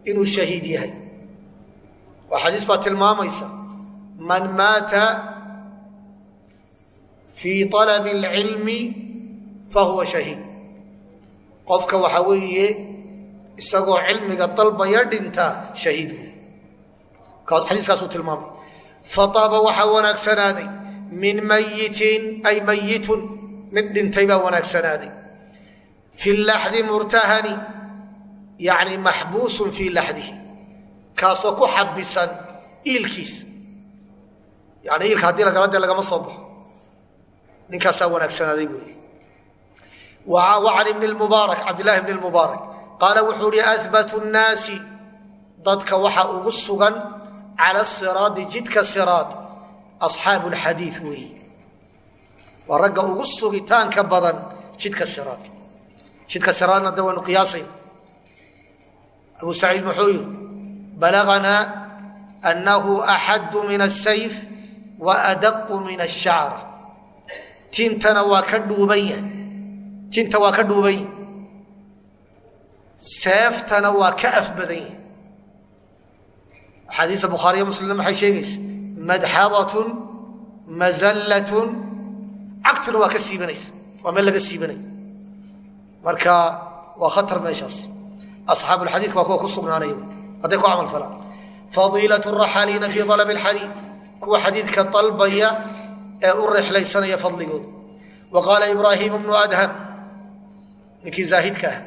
inuu shahiid yahay. Waa xadiis baa tilmaamaysa man maata fii alabi اlcilmi fahuwa shahiid. Qofka waxaa weeye isagoo cilmiga dalbaya dhinta shahiid wey xadiiskaasuu tilmaamay. Fataaba waxaa wanaagsanaaday min mayitin ay mayitun mid dhintay baa wanaagsanaaday fi laxdi murtahani yani maxbuusun fii laxdihi. Kaasoo ku xabisan iilkiisa yani iilka haddii lagala dee lagama soo baxo. Ninkaasaa wanaagsanaaday buu leey an ibn mubaarak cabdillahi bn mubaarak qaala wuxuu hi ahbatu nnaasi dadka waxa ugu sugan cala siraadi jidka siraad asxaabu lxadiid weeye waa ragga ugu sugitaanka badan jidka siraad. Jidka siraadna de waynu qiyaasayna. Abu saciid muxuu yihi balaganaa annahu axaddu min asayf wa adaqu min ashacra tintana waa ka dhuuban yahay. Tinta waa ka dhuuban yahay. Seeftana waa ka af badan yahay axaadiista bukhaariya muslimna maxay sheegaysa madxadatun mazallatun cagtuna waa ka siibanaysa waa meel laga siibanay. Marka waa khatar meeshaas. Asxaabu lxadiidka waa kuwa xadiidka dalbaya ee u rexlaysanaya fadligooda wa qaala ibraahiim bnu adham ninkii zaahidka ah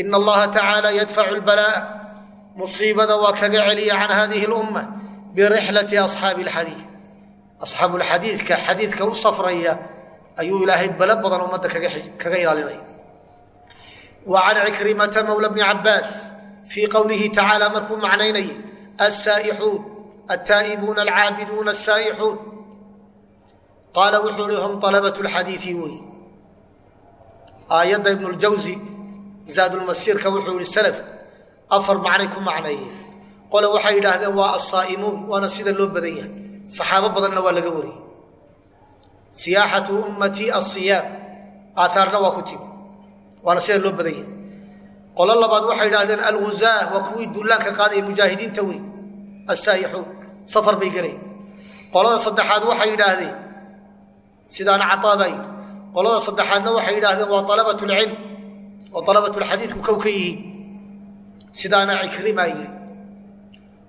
ina allaha tacaala yadfacu lbalaa'a musiibada waa kaga celiya can hadihi lumma birixlati asxaabi alxadiid. Asxaabu lxadiidka xadiidka u safraya ayuu ilaahay bale badan ummadda kaga ilaalinaya. Wa can cikrimata mawla bni cabaas fii qowlihi tacaala markuu macnaynayay assaa'ixuun altaa'ibuuna alcaabiduuna asaa'ixuun qaala wuxuu ihi hum alabat lxadiii wey aayadda ibnu ljawsi zaadulmasiirka wuxuu ihi salafku afar macnay ku macneeyeen qole waxay yidhaahdeen waa assaa'imuun waana sida loo badan yahay saxaabo badanna waa laga wariyey siyaaxatu ummatii asiyaam aaaarna waa ku timi waana sida loo badan yahay qolo labaad waxay yidhahdeen alguzaa waa kuwii dullaanka qaadaya assaa'ixuun safar bay gelayen qolada saddexaad waxay yidhaahdeen sidaana cataa baa yidhi qolada saddexaadna waxay yidhaahdeen waa alabat lcilm oo alabat lxadiidku kow ka yihiin sidaana cikrimaa yidhi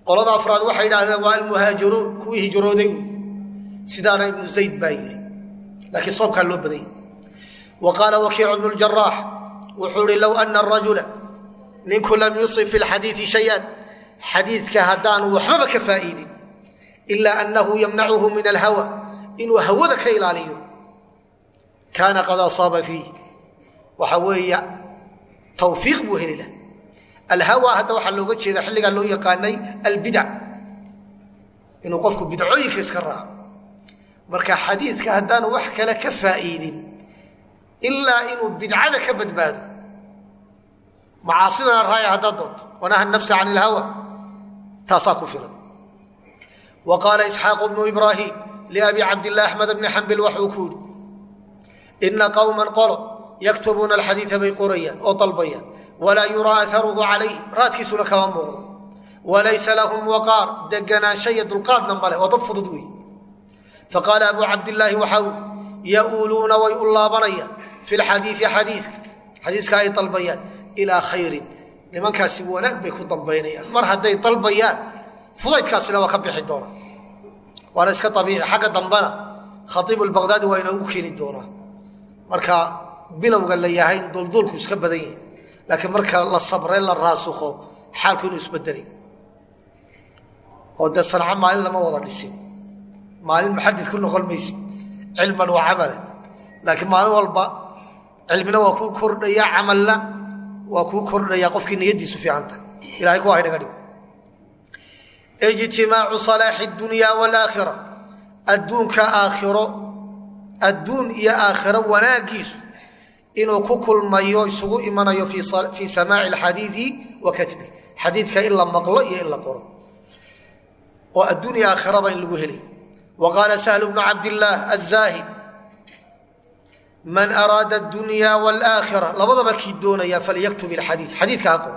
qolada afraad waxay yidhahdeen waa almuhaajiruun kuwii hijrooday wey sidaana ibnu zayd baa yidhi laakiin soomkaa loo badanya wa qaala wakiicu bnu ljaraax wuxuu ihi low ana arajula ninku lam yusib fi lxadiidi shayan xadiidka haddaanu waxbaba ka faa'iidin ilaa annahu yamnacuhu min alhawa inuu hawada ka ilaaliyo. Kaana qad asaaba fiih. Waxa weeya tawfiiq buu heli lah alhawa hadda waxaa looga jeeda xilligaa loo yaqaanay albidac inuu qofku bidcooyinka iska raaco. Marka xadiidka haddaanu wax kale ka faa'iidin ilaa inuu bidcada ka badbaado. Macaasidana raaya haddaad doonto. Wanaha nafsa can ilhawa taasaa ku filan wa qaala isxaaqu bnu ibraahim liabi cabdilah axmed bni xambil waxuu ku yihi ina qowman qolo yaktubuuna alxadiida bay qorayaan oo dalbayaan. Walaa yuraa aharuhu calayhim raadkiisuna kama muuqdo walaysa lahum waqaar deganaansho iyo dulqaadna male oo dad fudud wey faqaala abu cabdilaahi waxau yauuluuna way u laabanayaan fi lxadiii xadiika xadiiska ay dalbayaan ilaa khayrin nimankaasi wanaag bay ku dambaynayaan. Mar hadday dalbayaan fudaydkaasina waa ka bixi doonaa. Waana iska abiici xagga dambena khaiibu lbaqdaadi waa inoogu keeni doonaa. Marka bilowga la yahay dulduulku iska badan yahay laakiin marka la sabre la raasukho xaalku inuu isbedelay. Oo dee sanco maalin lama wada dhisin. Maalin muxadid ku noqon maysid cilman wa camalan laakiin maalin walba cilmina waa kuu kordhaya camalna waa kuu kordhaya qofkii niyadiisu fiicanta ilahay kuwa haynaga dhigo ijtimaacu salaaxi dunya waalaakhira adduunka aakhiro adduun iyo aakhiro wanaagiisu inuu ku kulmayo isugu imanayo fii samaaci alxadiidi wa katbi. Xadiidka in la maqlo iyo in la qoro. Oo adduun iyo aakhiraba in lagu helay. Wa qaala sahlu bnu cabdillaah azaahid man araada adunya waalaakhira labadaba kii doonaya falyaktub ilxadiid. Xadiidka ha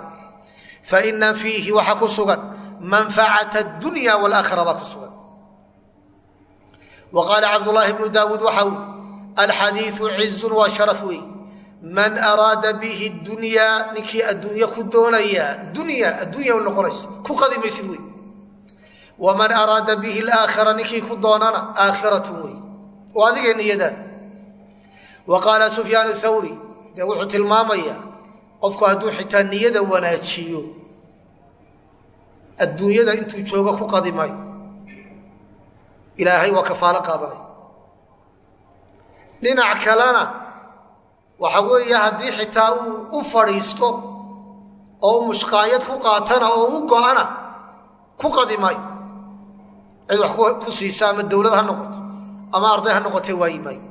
faina fiihi waxaa ku sugan. Manfacata dunya waalaakhira baa ku sugan. Wa qaala cabdullaahi bnu daawuud waxa ui alxadiiu cizun waa sharaf wey man araada bihi dunyaa ninkii adduunye ku doonaya. Dunya addunya noqonaysa. Ku qadimaysid wey waman araada bihi alaakhira ninkii ku doonana aakhiratu wey oo adigee niyadaa wa qaala sufyaan thawri dee wuxuu tilmaamayaa qofku hadduu xitaa niyada wanaajiyo adduunyada intuu joogo ku qadi maayo ilaahay waa kafaalo qaadanay dhinac kalena waxa weeye haddii xitaa uu u fadhiisto oo u mushqaayad ku qaatana oo u go-ana ku qadi maayo cid wax ku siisa ama dowlad ha noqoto ama arday ha noqotee waayi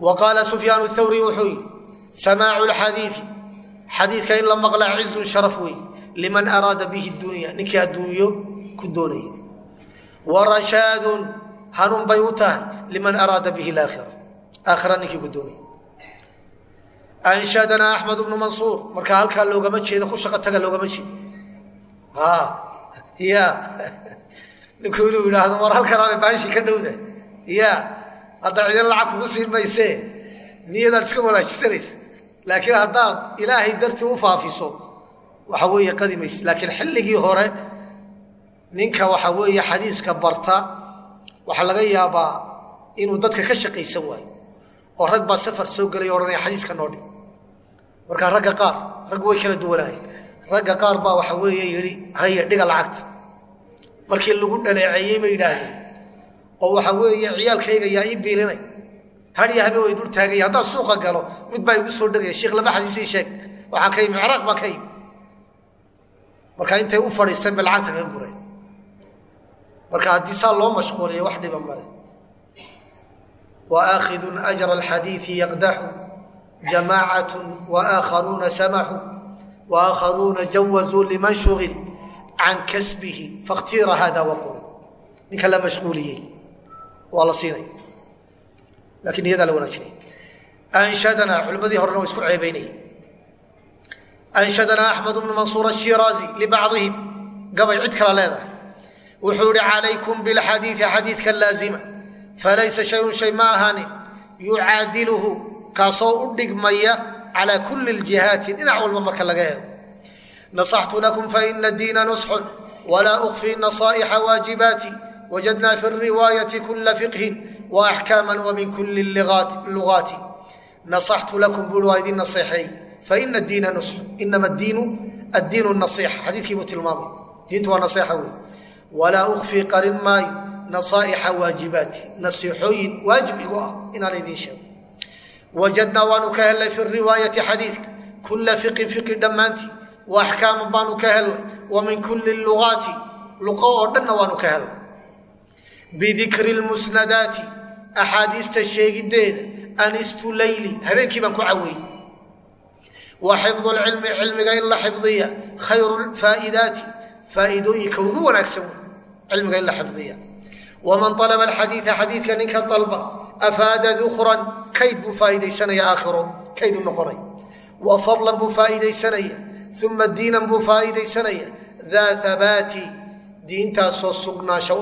wa qaala sufyaan thawri wuxuu yidhi samaacu lxadiidi xadiidka in la maqlaa cizun sharaf wey liman araada bihi dunya ninkii adduunyo ku doonaya wa rashaadun hanuun bay u tahay liman araada bihi laakhira aakhira ninkii ku doonaya anshadanaa axmed bnu mansuur marka halkaa loogama jeedo ku shaqo taga loogama jeedo ya ninku inuu yidhaahdo war halkanaabay baashi ka dhowda ya hadda cidin lacag kugu siin maysee niyadaad iska wanaajisanaysa laakiin haddaad ilaahay dartii u faafiso waxa weeye qadi mayse laakiin xilligii hore ninka waxa weeye xadiiska barta waxaa laga yaabaa inuu dadka ka shaqaysan waayo. Oo rag baa safar soo gelay o odhanaya xadiiska noo dhig. Markaa ragga qaar raggu way kala duwanaayeen. Ragga qaar baa waxa weeye yidhi haye dhiga lacagta. Markii lagu dhaleeceeyey bay yidhaahdeen oo waxa weeye ciyaalkayga yaa ii biilinay hadiya habe dul taagaya haddaan suuqa galo mid baa igu soo dhegaya sheikh laba xadiisii sheeg waxaan ka yimi ciraaq baan ka yimi. Marka intay u fadhiisteen bay lacagta kaga gureen. Marka haddii saa loo mashquuliya wax dhiba male waakhidun ajra alxadiidi yaqdaxu jamaacatu waakharuuna samaxu waakharuuna jawazuu liman shugil can kasbihi fakhtira hada waqul ninka la mashquuliyey waa la siinaya laakiin niyadaa la wanaajinaya anshadana culimmadii horena waa isku ceebeynaya anshadana axmed bnu mansuur ashiraazi libacdihim gabay cid kala leedahay. Wuxuu ihi calaykum bilxadiidi xadiidka laazima. Falaysa shayun shay ma ahaanin yucaadiluhu kaasoo u dhigmaya calaa kulli ljihaati dhinac walba marka laga eego nasaxtu lakum faina diina nusxun walaa ukfi nasaa'ixa waajibaati wajadna fi riwaayati kula fiqhin waaxkaama wamin kuli lugaati nasaxtu lakum bui waa idin naseexeey faina diina nusxun inama diinu addiinu nasiixa xadiidkii buu tilmaamay diintu waa naseexa wey walaa ukfii qarin maayo nasaa'ixa waajibaati nasiixooyin waajib igu ah inaan idiin sheego wajadnaa waanu ka hellay fi riwaayati xadiidka kula fiqin fiqi dhammaantii wa axkaama baanu ka hellay wa min kuli lugaati luqo oo dhanna waanu ka hellay bidikri lmusnadaati axaadiista sheegideeda anistu leyli habeenkii baan ku caweeyey wa xifdu lcilmi cilmiga in la xifdiya khayru faaidaati faa'iidooyinka ugu wanaagsan wey cilmiga in la xifdiya waman alaba alxadiida xadiidka ninka dalba afaada dukran kayd buu faa'iidaysanaya aakhiro kayd u noqonaya wa fadlan buu faa'iidaysanaya uma diinan buu faa'iidaysanaya daa habaati diintaasoo sugnaansha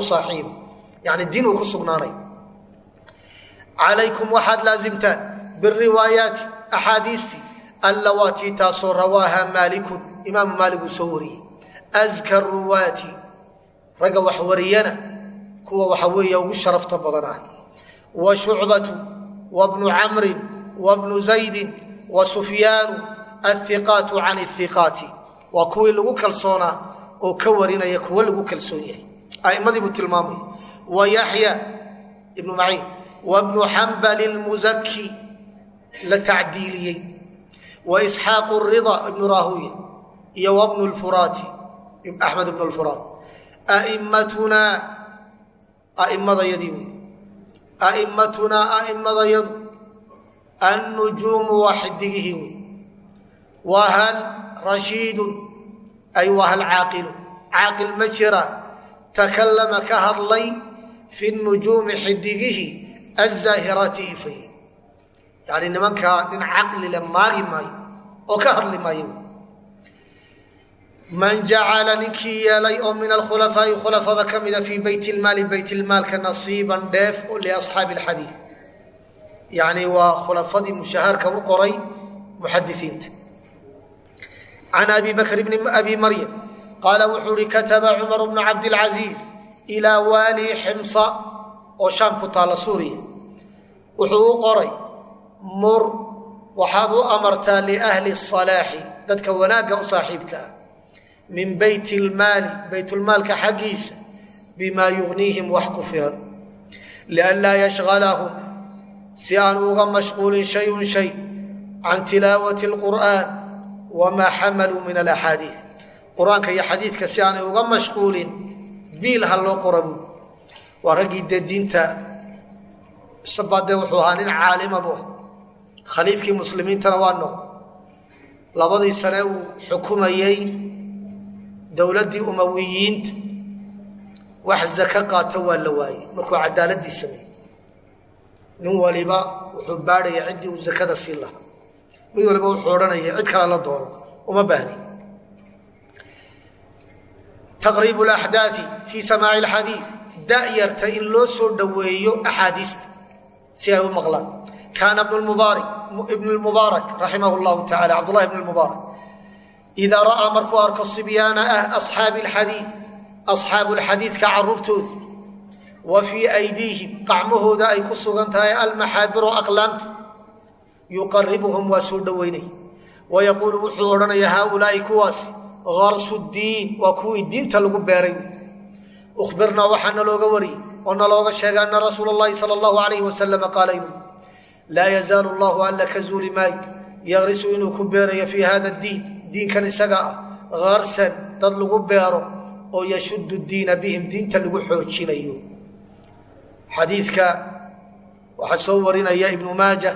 yani diin uu ku sugnaanay. Calaykum waxaad laasimtaan biriwaayaati axaadiistii allawaatii taasoo rawaaha maalikun imaamu maalig uu soo wariyey. Aska ruwaati ragga wax wariyana kuwa waxa weeye ugu sharafta badan ah. Wa shucbatu wa bnu camrin wa bnu zaydin wa sufyaanu athiqaatu can ihiqaati waa kuwii lagu kalsoonaa oo ka warinaya kuwo lagu kalsoon yahay. A'imadii buu tilmaamaya ibnu maciin wa bnu xambali lmuzaki la tacdiiliyey isxaaqu rida ibnu rahuya iyo wa bnu lfuraati axmed ibnu lfuraat a'immatunaa a'immadayadii wey a'immatunaa a'immadayadu annujuumu waa xidigihii wey wa hal rashiidun ay wa hal caaqilu. Caaqil ma jira takallama ka hadlay fi nujuumi xidigihii azaahiraati ifayey yani nimankaa nin caqlile maagi maayo oo ka hadli maayo man jacala ninkii yeelay oo min alkhulafaai khulafada ka mida fii bayt lmaali baytlmaalka nasiiban dheef liasxaabi alxadiid yani waa khulafadii mushahaarka u qoray muxadisiinta can abi bakr bni abi maryam qaala wuxuu ihi kataba cumar bnu cabdilcasiis ilaa waali ximsa oo shaam ku taalla suuriya. Wuxuu u qoray mur waxaad u amartaa liahli salaaxi dadka wanaagga u saaxiibka ah min bayt lmaali baytulmaalka xaggiisa bimaa yugniihim wax ku filan. Lianlaa yashhalahum si aan uga mashquulin shayun shay can tilaawati lqur'aan wamaa xamaluu min alaxaadiid qur'aanka iyo xadiidka si aanay uga mashquulin biil ha loo qorabu. Waa raggii dee diinta sabadee wuxuu ahaa nin caalima bu khaliifkii muslimiintana waa noqo labadii sane uu xukumayey dowladdii umawiyiinta. Wax zaka qaato waa la waayey. Markuu cadaaladii sameeyey. Nin waliba wuxuu baadhaya ciddii uu zakada siin lahaa. Mid waliba wuxuu odhanaya cid kale la doono. Uma baahni taqriib laxdaai fii samaaci lxadiid da'yarta in loo soo dhoweeyo axaadiista si ay u maqlaan kaana ibn mubaarak raximah llahu taala cabdullahi ibn mubaarak idaa ra'aa markuu arko sibyaana asxaabi lxadiid asxaabu lxadiidka caruurtooda wa fii aydiihim qacmahooda ay ku sugan tahay almaxaabiru aqlaamtu yuqaribuhum waa soo dhoweynay wayaquulu wuxuu odhanaya haaulaai kuwaasi arsu diin waa kuwii diinta lagu beeray. Uhbirnaa waxaa nalooga wariyey oo nalooga sheegay ana rasuula llahi sala allahu alayhi wasalama qaala inuu laa yazaalu llahu alla ka zuuli maayo yaqrisu inuu ku beerayo fii hada diin diinkan isaga ah. Harsan dad lagu beero oo yashuddu diina bihim diinta lagu xoojinayo. Xadiidka waxaa soo warinaya ibnu maaja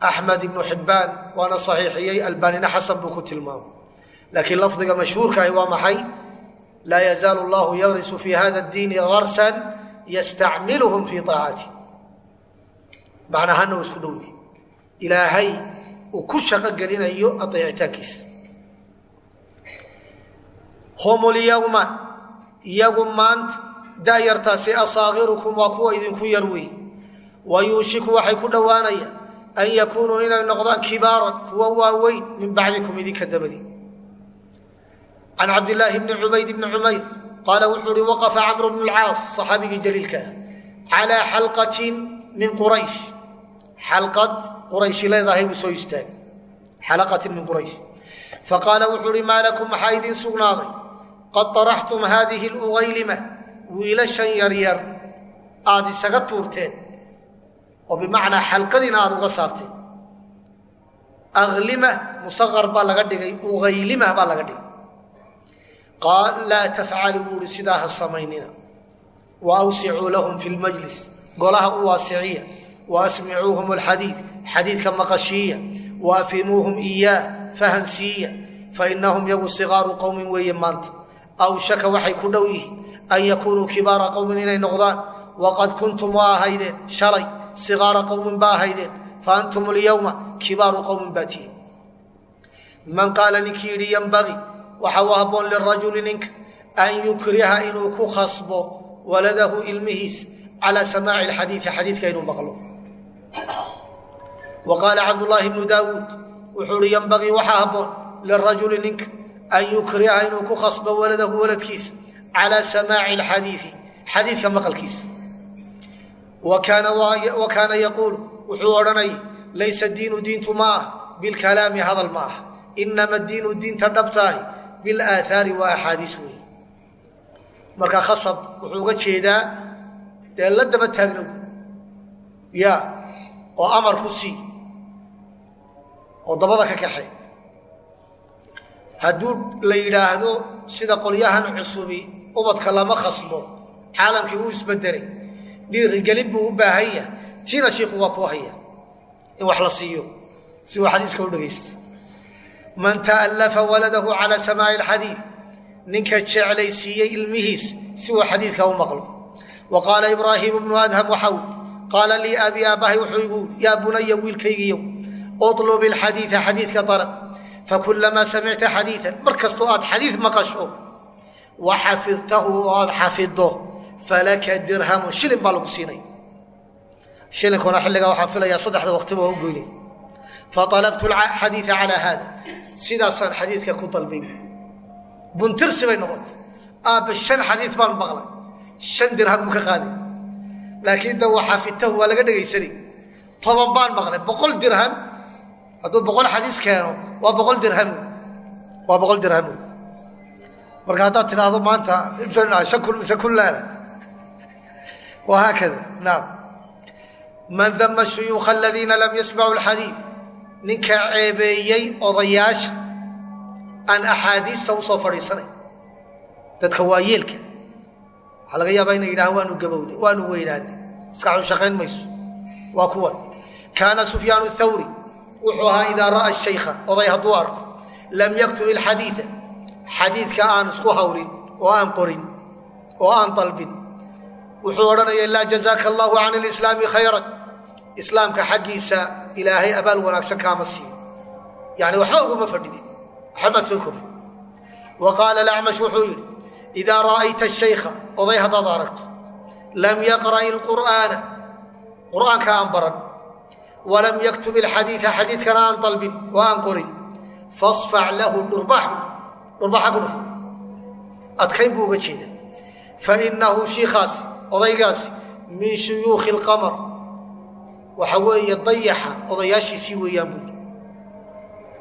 axmed ibnu xibbaan waana saxiixiyey albaanina xasan buu ku tilmaamay laakiin lafdiga mashhuurkaahi waa maxay? Laa yazaalu llahu yagrisu fi hada diini garsan yastacmiluhum fii aacati macnahana isku dhow yahay ilaahay uu ku shaqo gelinayo adeecitaankiisa hum lyawma iyagu maanta da'yartaasi asaagirukum waa kuwa idinku yar wey wa yuushiku waxay ku dhowaanayaan an yakuunuu inay noqdaan kibaaran kuwa waaweyn min bacdikum idinka dabadi can cabdilaahi bni cubayd bni cumayr qaala wuxuu uhi waqafa camru bnu lcaas saxaabigii jaliilka ah calaa xalqatin min quraysh xalqad qurayshi leedahay buu soo istaagay xalaqatin min quraysh faqaala wuxuu uhi maa lakum maxaa idiin sugnaaday qad taraxtum haadihi lugaylima wiilashan yaryar aad isaga tuurteen oo bimacnaa xalqadiina aad uga saarteen aklima musaqar baa laga laa tafcalu buu uhi sidaa ha samaynina wa awsicuu lahum fi lmajlis golaha u waasiciya wa asmicuuhum alxadiid xadiidka maqashiiya wa afimuuhum iyaah fahansiiya fainahum yagu sigaaru qowmin weeye maanta aw shaka waxay ku dhow yihiin an yakunuu kibaara qowmin inay noqdaan waqad kuntum waa ahaydeen shalay sigaara qowmin baa ahaydeen fa antum alyowma kibaaru qowmin baa tihin man qaala ninkii yidhi yambagii waxa u habboon lirajuli ninka an yukriha inuu ku khasbo waladahu ilmihiis calaa samaaci alxadiidi xadiidka inuu maqlo. Wa qaala cabdullaahi bnu daawuud wuxuu ihi yambagii waxaa habboon lirajuli ninka an yukriha inuu ku khasbo waladahu waladkiisa calaa samaaci alxadiidi xadiidka maqalkiisa wa kaana yaquulu wuxuu odhanayay laysa diinu diintu ma ah bilkalaami hadal ma ah inama diinu diinta dhabtaahi bilaaahaari waa axaadiis weeye marka khasab wuxuu uga jeedaa dee la daba taagnow ya oo amar ku sii oo dabada ka kaxe hadduu la yidhaahdo sida qolyahan cusubi ubadka lama khasbo caalamkii wuu isbedelay dhiirigelin buu u baahan yahay tiina shiiku waa ku haya in wax la siiyo si uu xadiiska u dhegaysto man ta'allafa waladahu calaa samaa'i alxadiid ninka jeclaysiiyey ilmihiis si uu xadiidka u maqlo. Wa qaala ibraahiimu bnu adham waxaw qaala lii abii aabbahay wuxuu igu yaa bunaya wiilkaygiiyow utlub ilxadiida xadiidka dalab fakulamaa samicta xadiidan mar aad xadiid maqasho wa xafidtahu oo aad xafiddo falaka dirhamun shilin baa lagu siinay. Shilinkuna xilligaa waxaan filayaa saddexda waqtiba waa u goynay faalabtu xadiida calaa haada sidaasaan xadiidka ku dalbay buntirsi bay noqotay aabba shan xadiid baan maqlay shan dirham buu ka qaaday laakiin da waa xafidtahu waa laga dhegaysanay toban baan maqlay boqol dirham hadduu boqol xadiis keeno waa boqol dirham waa boqol dirham marka haddaad tidhaahdo maanta shan kun mise kullaana wahaakada naam man dama shuyuukha aladiina lam yasmacu alxadiid ninka ceebeeyey odayaasha aan axaadiista u soo fadhiisanay. Dadka waa yeelka waxaa laga yaabaa inay yidhahaan waanu gabownay waanu weynaanay maskaxdu shaqayn mayso waa kuwan kaana sufyaan thawri wuxuu ahaa idaa ra'a shaykha oday hadduu arko lam yaktub ilxadiida xadiidka aan isku hawlin oo aan qorin oo aan dalbin. Wuxuu odhanaya laa jazaaka allahu can lislaami khayran. Islaamka xaggiisa ilaahay abaal wanaagsan kaama siiyo yani waxba uguma fadhidin. Waxbaad soo kori wa qaala lacmash wuxuu yidhi idaa ra'ayta shaykha oday haddaad aragto lam yaqra'i lqur'aana qur'aanka aan baran. Walam yaktub ilxadiida xadiidkana aan dalbin oo aan qorin. Fasfac lahu dhurbaxu dhurbaxa ku dhufo adkayn buu uga jeeda fainahu shiikaasi odaygaasi min shuyuukhi اlqamar waxa weeye dayaxa odayaashiisii weeyaan buu yidhi.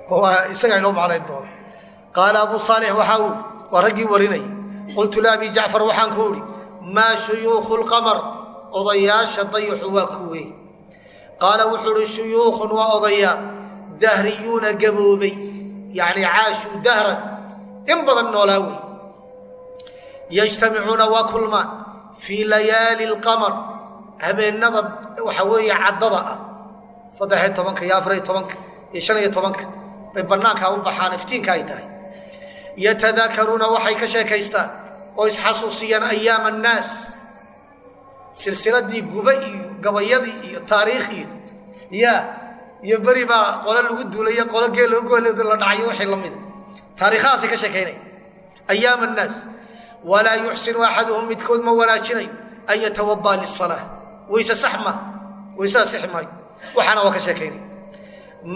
Waa isagaa inoo macnayn doona. Qaala abu saalix waxaa uu yidhi waa raggii warinaya qultu liabi jacfar waxaan ku idhi maa shuyuukhu lqamar odayaasha dayaxu waa kuwey qaala wuxuu ihi shuyuukhun waa odayaal dahriyuuna gaboobay yacni caashuu dahran in badan noolaa wey yajtamicuuna waa kulmaan fii layaali lqamar habeennada waxa weeye caddada ah. Saddexiyo tobanka iyo afariyo tobanka iyo shan iyo tobanka bay bannaankaa u baxaan iftiinka ay tahay. Yatadaakaruuna waxay ka sheekaystaan oo isxasuusiyaan ayaama annaas. Silsiladii guba iyo gabayadii iyo taariikhiyo ya iyo beri baa qole lagu duulayo qolo geelgool la dhacayo wixii la mida taariikhahaasay ka sheekaynaya. Ayaama annaas. Walaa yuxsinu axaduhum midkood ma wanaajinayo an yatawadaa lisalaa weyse sax ma weysada sixi maayo waxaana waa ka sheekaynaya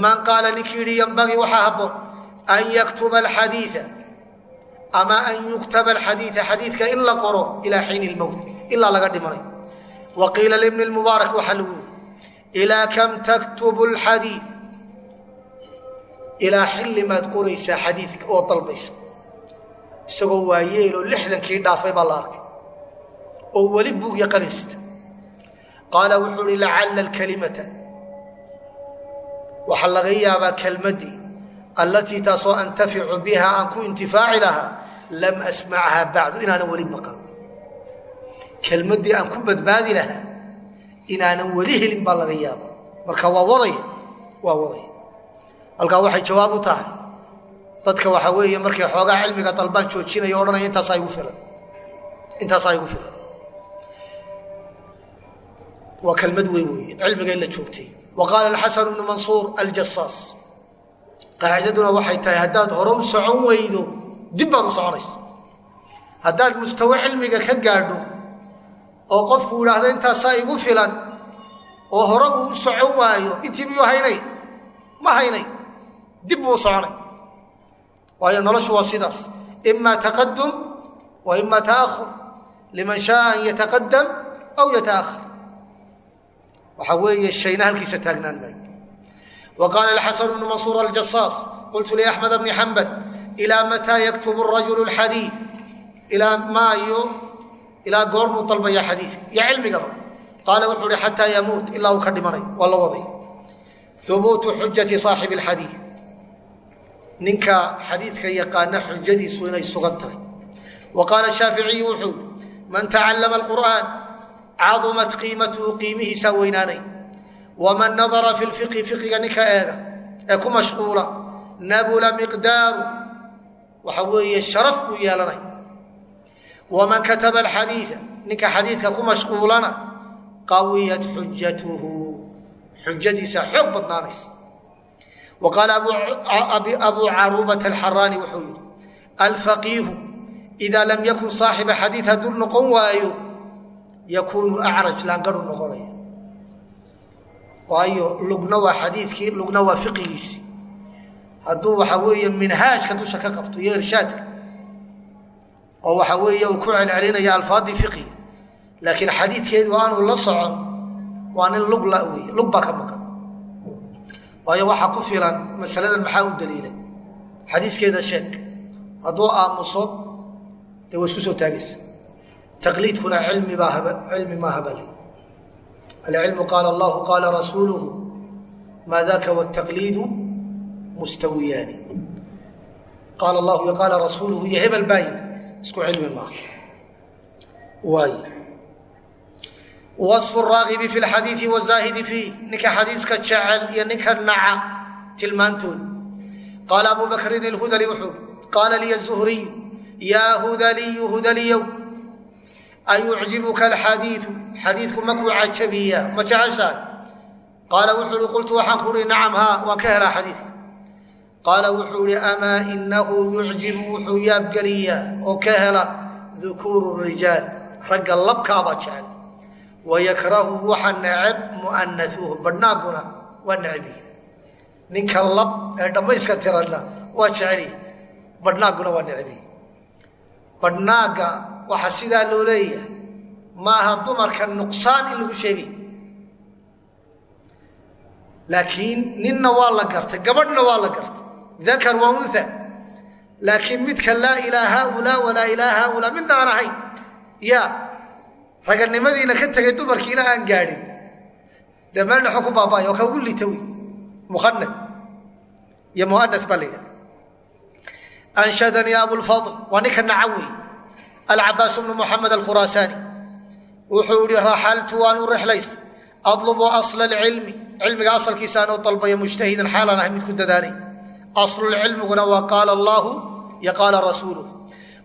man qaala ninkii yidhi yambagii waxaa habboon an yaktuba alxadiida ama an yuktaba alxadiida xadiidka in la qoro ilaa xiini lmowt ilaa laga dhimanayo wa qiila libni lmubaarak waxaa lagu ilaa kam taktubu alxadiid ilaa xilli maad qoraysaa xadiidka oo dalbaysa. Isagoo waayeeloo lixdankii dhaafay baa la arkay. Oo weli buug yaqanaysita qaala wuxuu uhi lacalla alkalimata. Waxaa laga yaabaa kelmaddii allatii taasoo antaficu biha aan ku intifaaci lahaa lam asmachaa bacdu inaanan weli maqan. Kelmaddii aan ku badbaadi lahaa inaanan weli helin baa laga yaabaa. Marka waa wadaya waa wadaya halkaa waxay jawaab u tahay. Dadka waxaa weeye markay xoogaa cilmiga dalbaan joojinaya odhanaya intaasaa igu waa kelmad weyn weeye cilmiga in la joogtay. Wa qaala alxasan bnu mansuur aljasaas qaacidaduna waxay tahay haddaad hore u socon weydo dib baad u soconaysa. Haddaad mustawe cilmiga ka gaadho oo qofku idhaahdo intaasaa igu filan oo hore uu u socon waayo intii miyuu haynay? Ma haynay. Dib buu soconay. Waayo noloshu waa sidaas. Ima taqadum wa ima taahur liman shaaa an yataqadam aw yataahar waxaa weeye shayna halkiisa taagnaan maayo wa qaala alxasan bnu mansuur aljasaas qultu liaxmed bni xambal ilaa mataa yaktubu rajulu xadiid ilaa maayo ilaa goormuu dalbaya xadiid iyo cilmigaba qaala wuxuu hi xataa yamuut ilaa uu ka dhimanay. Waa la waday. Hubuutu xujati saaxibi alxadiid ninka xadiidka yaqaana xujadiisu inay sugan tahay. Wa qaala shaaficiyu wuxuu man tacallama alqur'aan cadumat qiimatuhu qiimihiisaa weynaanay waman nadara fi lfiqhi fiqiga ninka eega ee ku mashquula nabula miqdaaru waxa weeye sharaf buu yeelanay waman kataba alxadiida ninka xadiidka ku mashquulana qawiyat xujatuhu xujadiisa xoog badnaanaysa wa qaala abu caruubata alxaraani wuxuu yihi alfaqiihu ida lam yakun saaxiba xadiid hadduu yakuunu acraj laangaru noqonaya. Waayo lugna waa xadiidkii lugna waa fiqigiisi hadduu waxa weeye minhaajka dusha ka qabto iyo irshaadka oo waxa weeye uu ku celcelinaya alfaadii fiqiga laakiin xadiidkeedu aanu la socon waa nin lug la wey lug baa ka maqan. Waayo waxaa ku filan masaladan maxaa u daliilay xadiiskeeda sheeg. Hadduu aamuso dee waa isku soo taagaysa taqliidkuna cilmi maaha baa lii alcilmu qaala allahu qaala rasuuluhu maa daka mustawiyaani qaala allahu iyo qaala rasuuluhu iyo hebel baa isku cilmi maaha waay waصfu raagibi fi lxadiidi wazaahidi fiih ninka xadiiska jecel iyo ninka naca tilmaantooda qaala abu bakrin ilhudali wuxuu qaala liya zuhriyu yaa hudaliyu hudaliyow ayucjibuka alxadiiu xadiidku makuu cajabiyaa ma jeceshahay qaala wuxuu ihi qultu waxaan ku uhi nacam haa waan ka helaa xadiidka qaala wuxuu ihi amaa inahu yucjibu wuxuu yaabgeliyaa oo ka hela dukuuru rijaal ragga labkaabaa jecel wayakrahu waxa neceb mu'anauuhum badhnaaguna waa necbihi ninka lab ee dhammayska tiranna waa jecelihi badhnaaguna waa necbihi badhnaaga waxaa sidaa loo leeyahay. Maaha dumarka nuqsaan in lagu sheegay laakiin ninna waa la gartay gabadhna waa la gartay. Dakar waa unha laakiin midka laa ilaa haaulaa walaa ilaa haaulaa midna aan ahayn ya raganimadiina ka tegay dumarkii ilaa aan gaadhin. Dee meel dhexo ku baaba'ay oo ka ugu liita wey muhanad iyo muana baa la yidhaha anshadanii abulfadl waa ninka naca wey alcabaas bnu muxamed alkhuraasaani wuxuu yihi raxaltu waan u rexlaystay adlubu asla alcilmi cilmiga asalkiisa anoo dalbaya mujtahidan xaalaan ahay mid ku dadaalay aslulcilmiguna waa qaala allaahu iyo qaala rasuuluh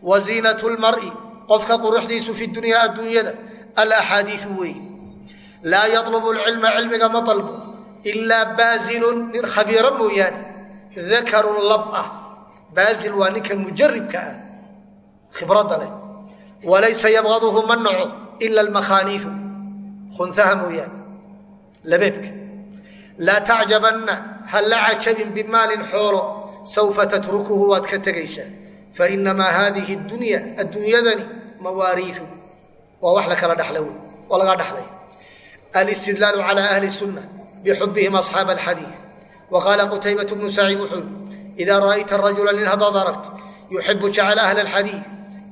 wa ziinat lmari qofka quruxdiisu fi dunyaa adduunyada alaxaadiiu weeye laa yadlubu lcilma cilmiga ma dalbo ilaa baazilun nin khabiiro mooyaane. Dakarun lab ah baazil waa ninka mujaribka ah. Khibradda leh walaysa yabgaduhu ma naco ila almakhaaniiu khunhaha mooyaane. Labeebka. Laa tacjabanna ha la cajabin bimaalin xoolo sawfa tatrukuhu waad ka tegaysaa fainamaa haadihi dunya adduunyadani mawaariiu waa wax la kala dhexla wey oo laga dhexlaya alistidlaalu cala ahli sunna bixubihim asxaab alxadiid wa qaala qutaybatu bnu saciid wuxuu idaa ra'ayta rajula nin haddaad aragto yuxibu jacala ahla alxadiid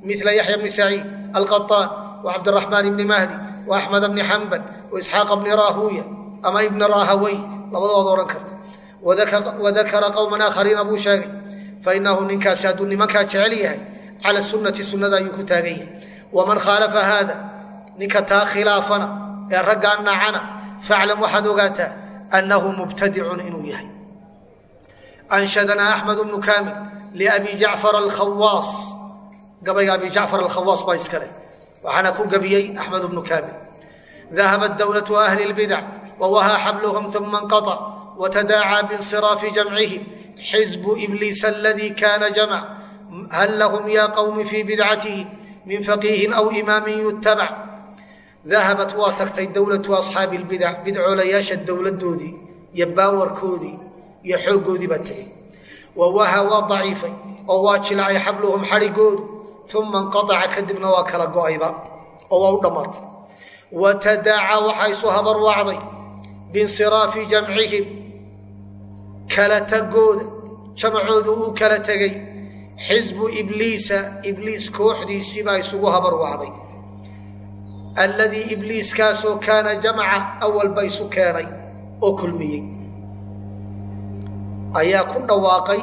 mila yaxya bni saciid alqaطaan wacabdiraxmaan bni mahdi waaxmed bni xambal waisxaaqa bni raahuuya ama ibna raahawey labadooda odhan karta. Wadakara qowman aakhariina buu sheegay fainahu ninkaasi hadduu nimankaa jecel yahay cala sunnati sunnada ayuu ku taagan yahay. Waman khaalafa haada ninka taa khilaafana ee raggaa nacana faclam waxaad ogaataa annahu mubtadicun inuu yahay. Anshadanaa axmed bnu kaamil liabi jacfar alkhawaas gabayga abi jacfar alkhawaas baa iska leh. Waxaana ku gabiyey axmed bnu kaamil dahabat dowlatu ahli lbidac wawahaa xabluhum uma inqaطc wtadaacaa binsiraafi jamcihim xizbu ibliis aladii kaana jamc hal lahum ya qowmi fii bidcatihim min faqiihin aw imaamin yutabac dahabat waa tagtay dowlatu asxaabi lbidac bidcoolayaasha dowladoodii iyo baawarkoodii iyo xooggoodii baa tegey. Wawaha waa daciifay oo waa jilcay xabluhum xadhigoodu uma inqaaca kadibna waa kala go'ayba oo waa u dhammaatay watadaaca waxaa isu habar wacday binsiraafi jamcihim kala tagooda jamcoodu uu kala tegey xisbu ibliisa ibliis kooxdiisiibaa isugu habarwacday alladii ibliiskaasoo kaana jamaca awalba isu keenay oo kulmiyey ayaa ku dhawaaqay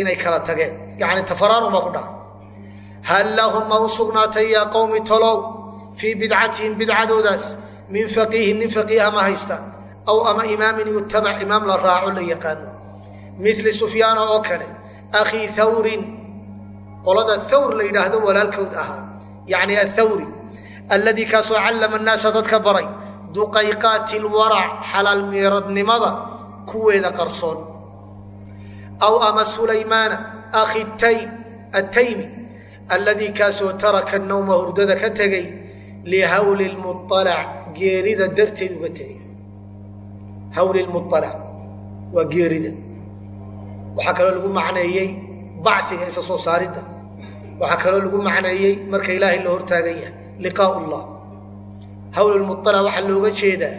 inay kala tageen yacni tafaraarun baa ku dhacay hal lahum ma u sugnaatay yaa qowmi tolow fii bidcatihim bidcadoodaas min faqiihin nin faqiiha ma haystaan aw ama imaamin yutabac imaam la raaco la yaqaano mili sufyaana oo kale akhii thawrin qolada thawr la yidhaahdo walaalkood ahaa yacni athawri alladii kaasoo callama annaasa dadka baray duqayqaati lwarac xalaal miiradnimada kuweeda qarsoon aw ama sulaymaana akhi taym attaymi alladii kaasoo taraka nawma hurdada ka tegay lihawli lmualac geerida darteed uga tegay hawli lmualac waa geerida. Waxaa kaloo lagu macneeyey baciga isa soo saaridda. Waxaa kaloo lagu macneeyey marka ilaahay la hortaagan yahay liqaa llah hawl lmualac waxaa looga jeedaa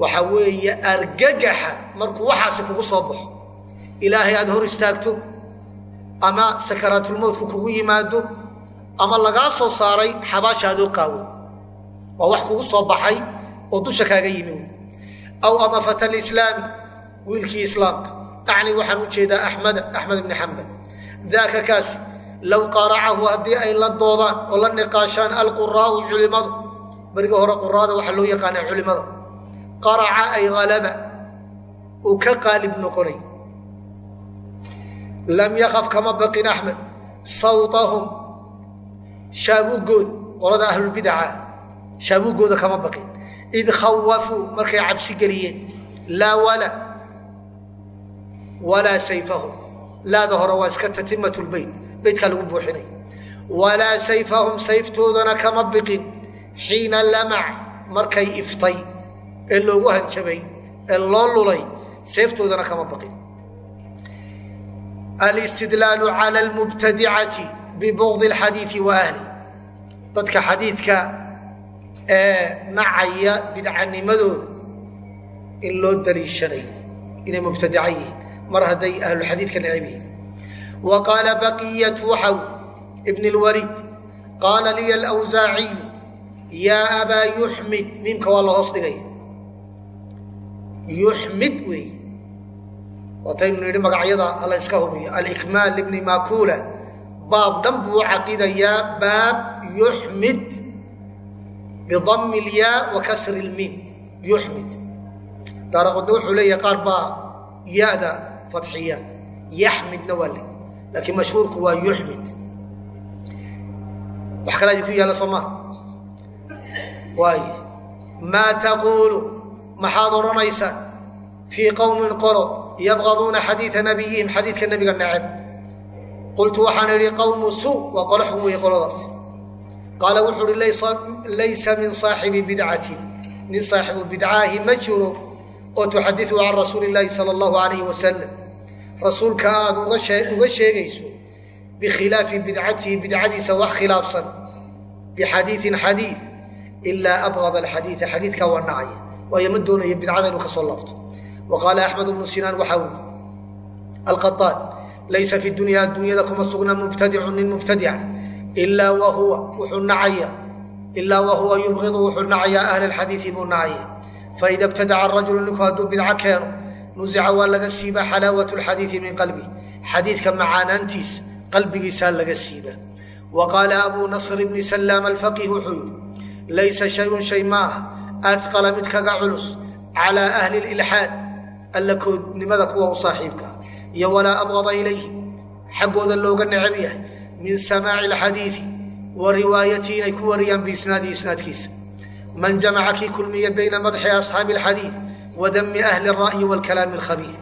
waxa weeye argagaxa markuu waxaasi kugu soo baxo. Ilaahay aad hor istaagto ama sakaraatulmowtku kugu yimaado ama lagaa soo saaray xabaashaadoo qaawan waa wax kugu soo baxay oo dusha kaaga yimi wy aw ama fata lislaami wiilkii islaamka. Acni waxaan u jeedaa axmeda axmed ibni xambal. Daaka kaasi low qaracahu haddii ay la doodaan oo la niqaashaan alquraau culimadu beriga hore quraada waxaa loo yaqaanaa culimada qaraca ay halaba uu ka qaalib noqonay lam yakaf kama baqin axmed sawtahum shaabuugooda qolada ahlulbidaca shaabuugooda kama baqin id khawafuu markay cabsi geliyeen laa wala walaa sayfahum laada hore waa iska tatimat lbeyt beytkaa lagu buuxinay walaa sayfahum sayftoodana kama biqin xiina lamac markay iftay ee loogu hanjabay ee loo lulay seeftoodana kama baqin alistidlaalu cala lmubtadicati bibugdi alxadiidi wa ahli dadka xadiidka ee nacaya bidcanimadooda in loo daliishanayo inay mubtadica yihiin mar hadday ahluxadiidka necab yihiin wa qaala baqiyatu waxaw ibn اlwaliid qaala liya alwsaaciyu yaa abaa yuxmid miimka waa la hoos dhigaya yuxmid wey waataynu nidhi magacyada alla iska hubiyo. Alikmaal ibni makula baab dhan buu u caqidayaa baab yuxmid bidami اlyaa wa kasri yuxmid daaraqodna wuxuu leeyahay qaar baa ya-da fatxiya yaxmidna waa le laakiin mashhuurku waa yuxmid wax kale idinku yaalla soo maa waay maa taquulu? Maxaad odhanaysaa fii qowmin qolo yabqaduuna xadiida nabiyihim xadiidka nebiga neceb qultu waxaan idhi qowmu su waa qolo xun weeye qoladaas qaala wuxuu uhi laysa min saaxibi bidcatin nin saaxibu bidcaahi ma jiro oo tuxadiu can rasuuli illaahi sala allahu alayhi wasalam rasuulka aad uga sheegayso bikhilaafi bidcatihi bidcadiisa wax khilaafsan bixadiiin xadiid ilaa abqad alxadiida xadiidkaa waa nacaya waayo ma doonayo bidcada inuu ka soo laabto wa qaala axmed bnu sinaan waxaa wuri alqaaan laysa fi dunya adduunyada kuma sugna mubtadicun nin mubtadica ilaa wahuwa yubqidu wuxuu nacayaa ahla alxadiidi buu nacaya faida ibtadaca rajulu ninku hadduu bidco keeno nusica waa laga siibaa xalaawat lxadiidi min qalbi xadiidka macaanaantiisa qalbigiisaa laga siibaa wa qaala abuu nasr bni salaam alfaqih wuxuu yihi laysa shayun shay ma ah adqala mid kaga culus calaa ahli lilxaad alla koodnimada kuwa u saaxiibka ah iyo walaa abqada ilayhi xaggooda looga necab yahay min samaaci alxadiidi wa riwaayatii inay ku wariyaan biisnaadihi isnaadkiisa. Man jamaca kii kulmiya bayna madxi asxaabi alxadiid wa dami ahli alra'yi waalkalaami alkhabiir.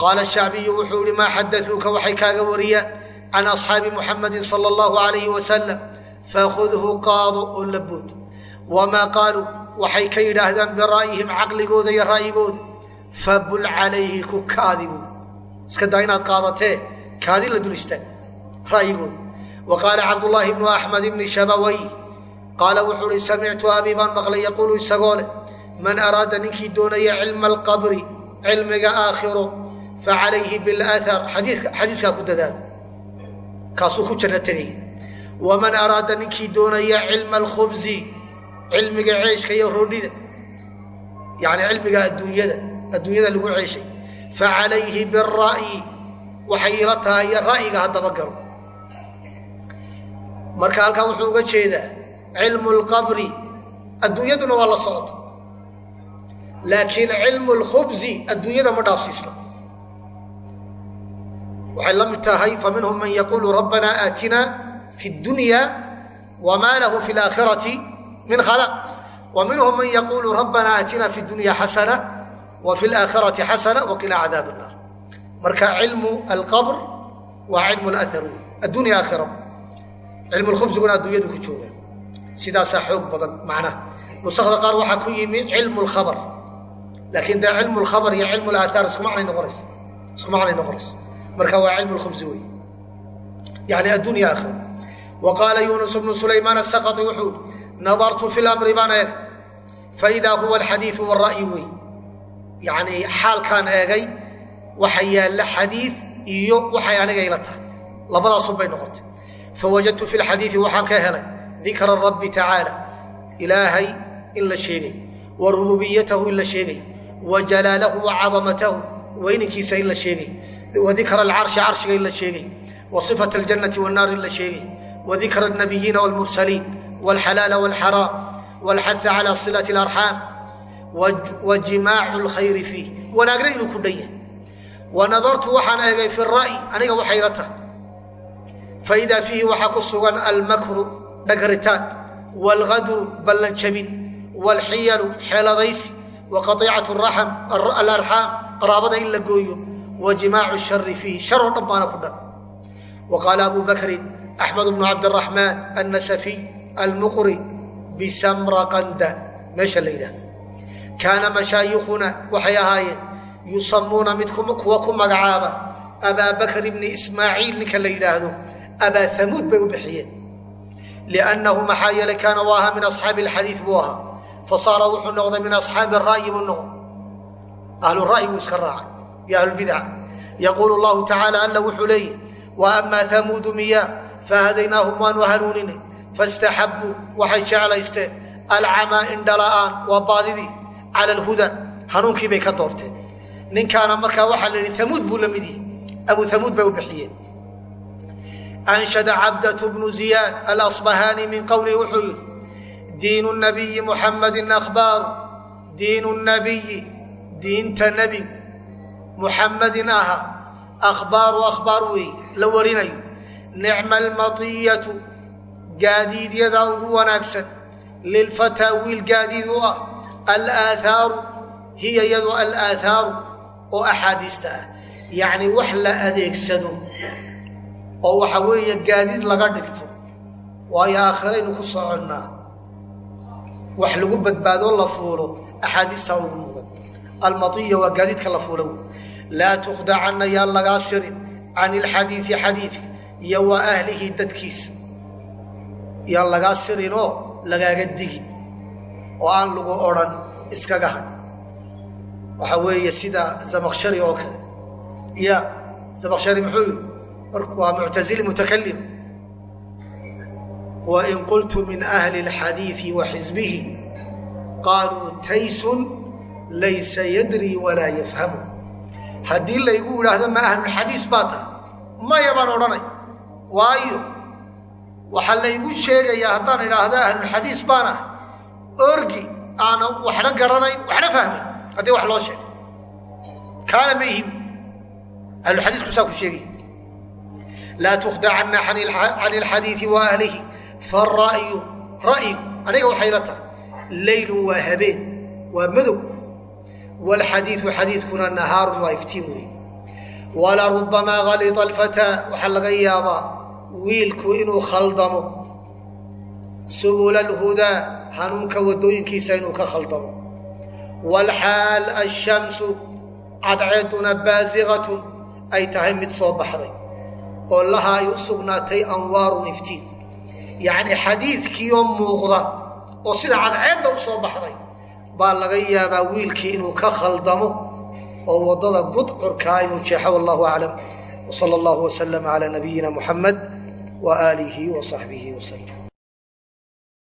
Qaala shacbiyu wuxuu ihi maa xadauuka waxay kaaga wariyaan can asxaabi muxamadin sala allahu alayhi wasalam fakhudhu qaado oo la bood. Wamaa qaaluu? Waxay ka yidhaahdaan bira'yihim caqligooda iyo ra'yigooda fabul calayhi ku kaadi buud iska daa inaad qaadatee kaadi la dul istaag ra'yigooda wa qaala cabdullaahi bnu axmed ibni shabaway qaala wuxuu uhi samictu abii baan maqlay yaquulu isagoo leh man araada ninkii doonaya cilma alqabri cilmiga aakhiro facalayhi bilaar xadiiskaa ku dadaal. Kaasuu ku janno tegaya waman araada ninkii doonaya cilma alkhubsi cilmiga ceeshka iyo roodhida yani cilmiga adduunyada adduunyada lagu ceeshay. Facalayhi bira'yi waxay ila tahay ra'yiga haddaba galo marka halkan wuxuu uga jeedaa cilmu lqabri adduunyaduna waa la socota. Laakiin cilmu lkhubsi adduunyada ma dhaafsiisna. Waxay la mid tahay faminhum man yaquulu rabbana aatina fi dunya wma lahu fi laakhirati min khalaq. Wa man yaquulu rabbana aatina fi dunya xasana wa fi laakhirati xasana waqila cadaab الnar marka cilmu alqabr waa cilmu wey addunya aakhira cilmu lkhubsiguna adduunyadu ku jooga. Sidaasaa xoog badan macnaha nusakda qaar waxaa ku yimi cilmu lkhabr laakiin dee cilmu lkhabr iyo cilmu laathaar isku macnay noqonaysa isku macnay noqonaysa marka waa cilmu lkhubsi wey. Yani addunya aakhira wa qaala yunus bnu sulaymaan asaqai wuxuu nadartu fi lamri baan eegay faidaa huwa alxadiiu wara'yi wey yani xaalkaan eegay waxa yaalla xadiid iyo waxay aniga ila tahay. Labadaasun bay noqotay. Fawajadtu fi lxadiidi waxaan ka helay dikra rabbi tacaala ilaahay in la sheegay wa rububiyatahu in la sheegay wa jalaalahu wa cadamatahu weyninkiisa in la sheegay wa dikra alcarshi carshiga in la sheegay wa sifat aljannati wannaar in la sheegay wa dikra alnabiyiina walmursaliin walxalaala walxaraam walxaha cala silati alarxaam wa jimaacu lkhayri fiih. Wanaagna inuu ku dhan yahay. Wa nadartu waxaan eegay fi ra'yi aniga waxay la tahay. Faidaa fiihi waxaa ku sugan almakru dhagritaan waalgadru ballanjabin. Waalxiyalu xeeladaysi. Wa qaiicatu alarxaam qaraabada in la gooyo. Wa jimaacu shari fiihi shar oo dhan baana ku dhan. Wa qaala abu bakrin axmed bnu cabdiraxmaan annasafiy almuqri bisamraqanda. Meesha la yidhahda kaana mashaayikhuna waxay ahaayeen yusamuuna mid kuwa ku magacaaba abaa bakr bni ismaaciil ninka la yidhaahdo. Abaa amuud bay u bixiyeen. Liannahu maxaa yeelay kaana u ahaa min asxaabi alxadiid buu ahaa. Fa saara wuxuu noqday min asxaabi ra'yi buu noqday. Ahlu ra'yi buu iska raacay iyo ahlulbidaca yaquulu llahu tacaala alla wuxuu leeyihi wa amaa hamuudu miyaa fahadaynaahum waanu hanuuninay fastaxabbuu waxay jeclaysteen alcamaa indhala'aan waa baadidii cala alhuda hanuunkii bay ka doorteen ninkaana markaa waxaa la yidhi amuud buu la mid yahay abu amuud bay u bixiyeen anshada cabdatu bnu ziyaad alasbahaani min qowlihi wuxuu yidhi diinu nabiyi muxamadin akhbaaru diinu nabiyi diinta nebigu muxamadin ahaa akhbaaru akhbaar weeye la warinayo nicma almatiyatu gaadiidyadaa ugu wanaagsan lilfataa wiil gaadiid u ah alaathaaru hiya iyadu alaathaaru oo axaadiista ah yacni wax la adeegsado oo waxa weeye gaadiid laga dhigto waayo aakhiraynu ku soconnaa wax lagu badbaadoo la fuulo axaadiistaa ugu mudan almatiya waa gaadiidka la fuulo wey laa tukhdacanna yaan lagaa sirin can ilxadiidi xadiidka iyo ahlihi dadkiisa yaan lagaa sirinoo lagaaga digin oo aan lagu odhan iskaga han waxaa weeye sida zamakshari oo kale. Ya zamakshari muxuu yidhi waa muctazili mutakalim wain qultu min ahli اlxadiiثi wa xisbihi qaaluu taysun laysa yadri walaa yafhamu. Haddii laygu idhaahdo ma ahlulxadiis baa tahay maya baan odhanay. Waayo waxaa laygu sheegayaa haddaan idhaahdo ahlulxadiis baan ahay orgi aana waxna garanayn waxna fahmayn haddii wax loo sheego kaana ma ihim ahlulxadiisku saa ku sheegaya laa tukhdacana can ilxadiidi wa ahlihi fara'yu aniga waxay la tahay leylun waa habeen waa madow. Waalxadiidu xadiidkuna nahaarun waa iftiin weeye walarubamaa halita alfataa waxaa laga yaabaa wiilku inuu khaldamo subula alhudaa hanuunka waddooyinkiisa inuu ka khaldamo waalxaal ashamsu cadceeduna baasiqatun ay tahay mid soo baxday oo laha ay u sugnaatay anwaarun iftiin yacnii xadiidkiioo muuqda oo sida cadceedda u soo baxday baa laga yaabaa wiilkii inuu ka khaldamo oo waddada gudcurkaa inuu jeexo wallahu aclam wsala allahu waslama cala nabiyina muxamed wa aalihi wa saxbihi waslm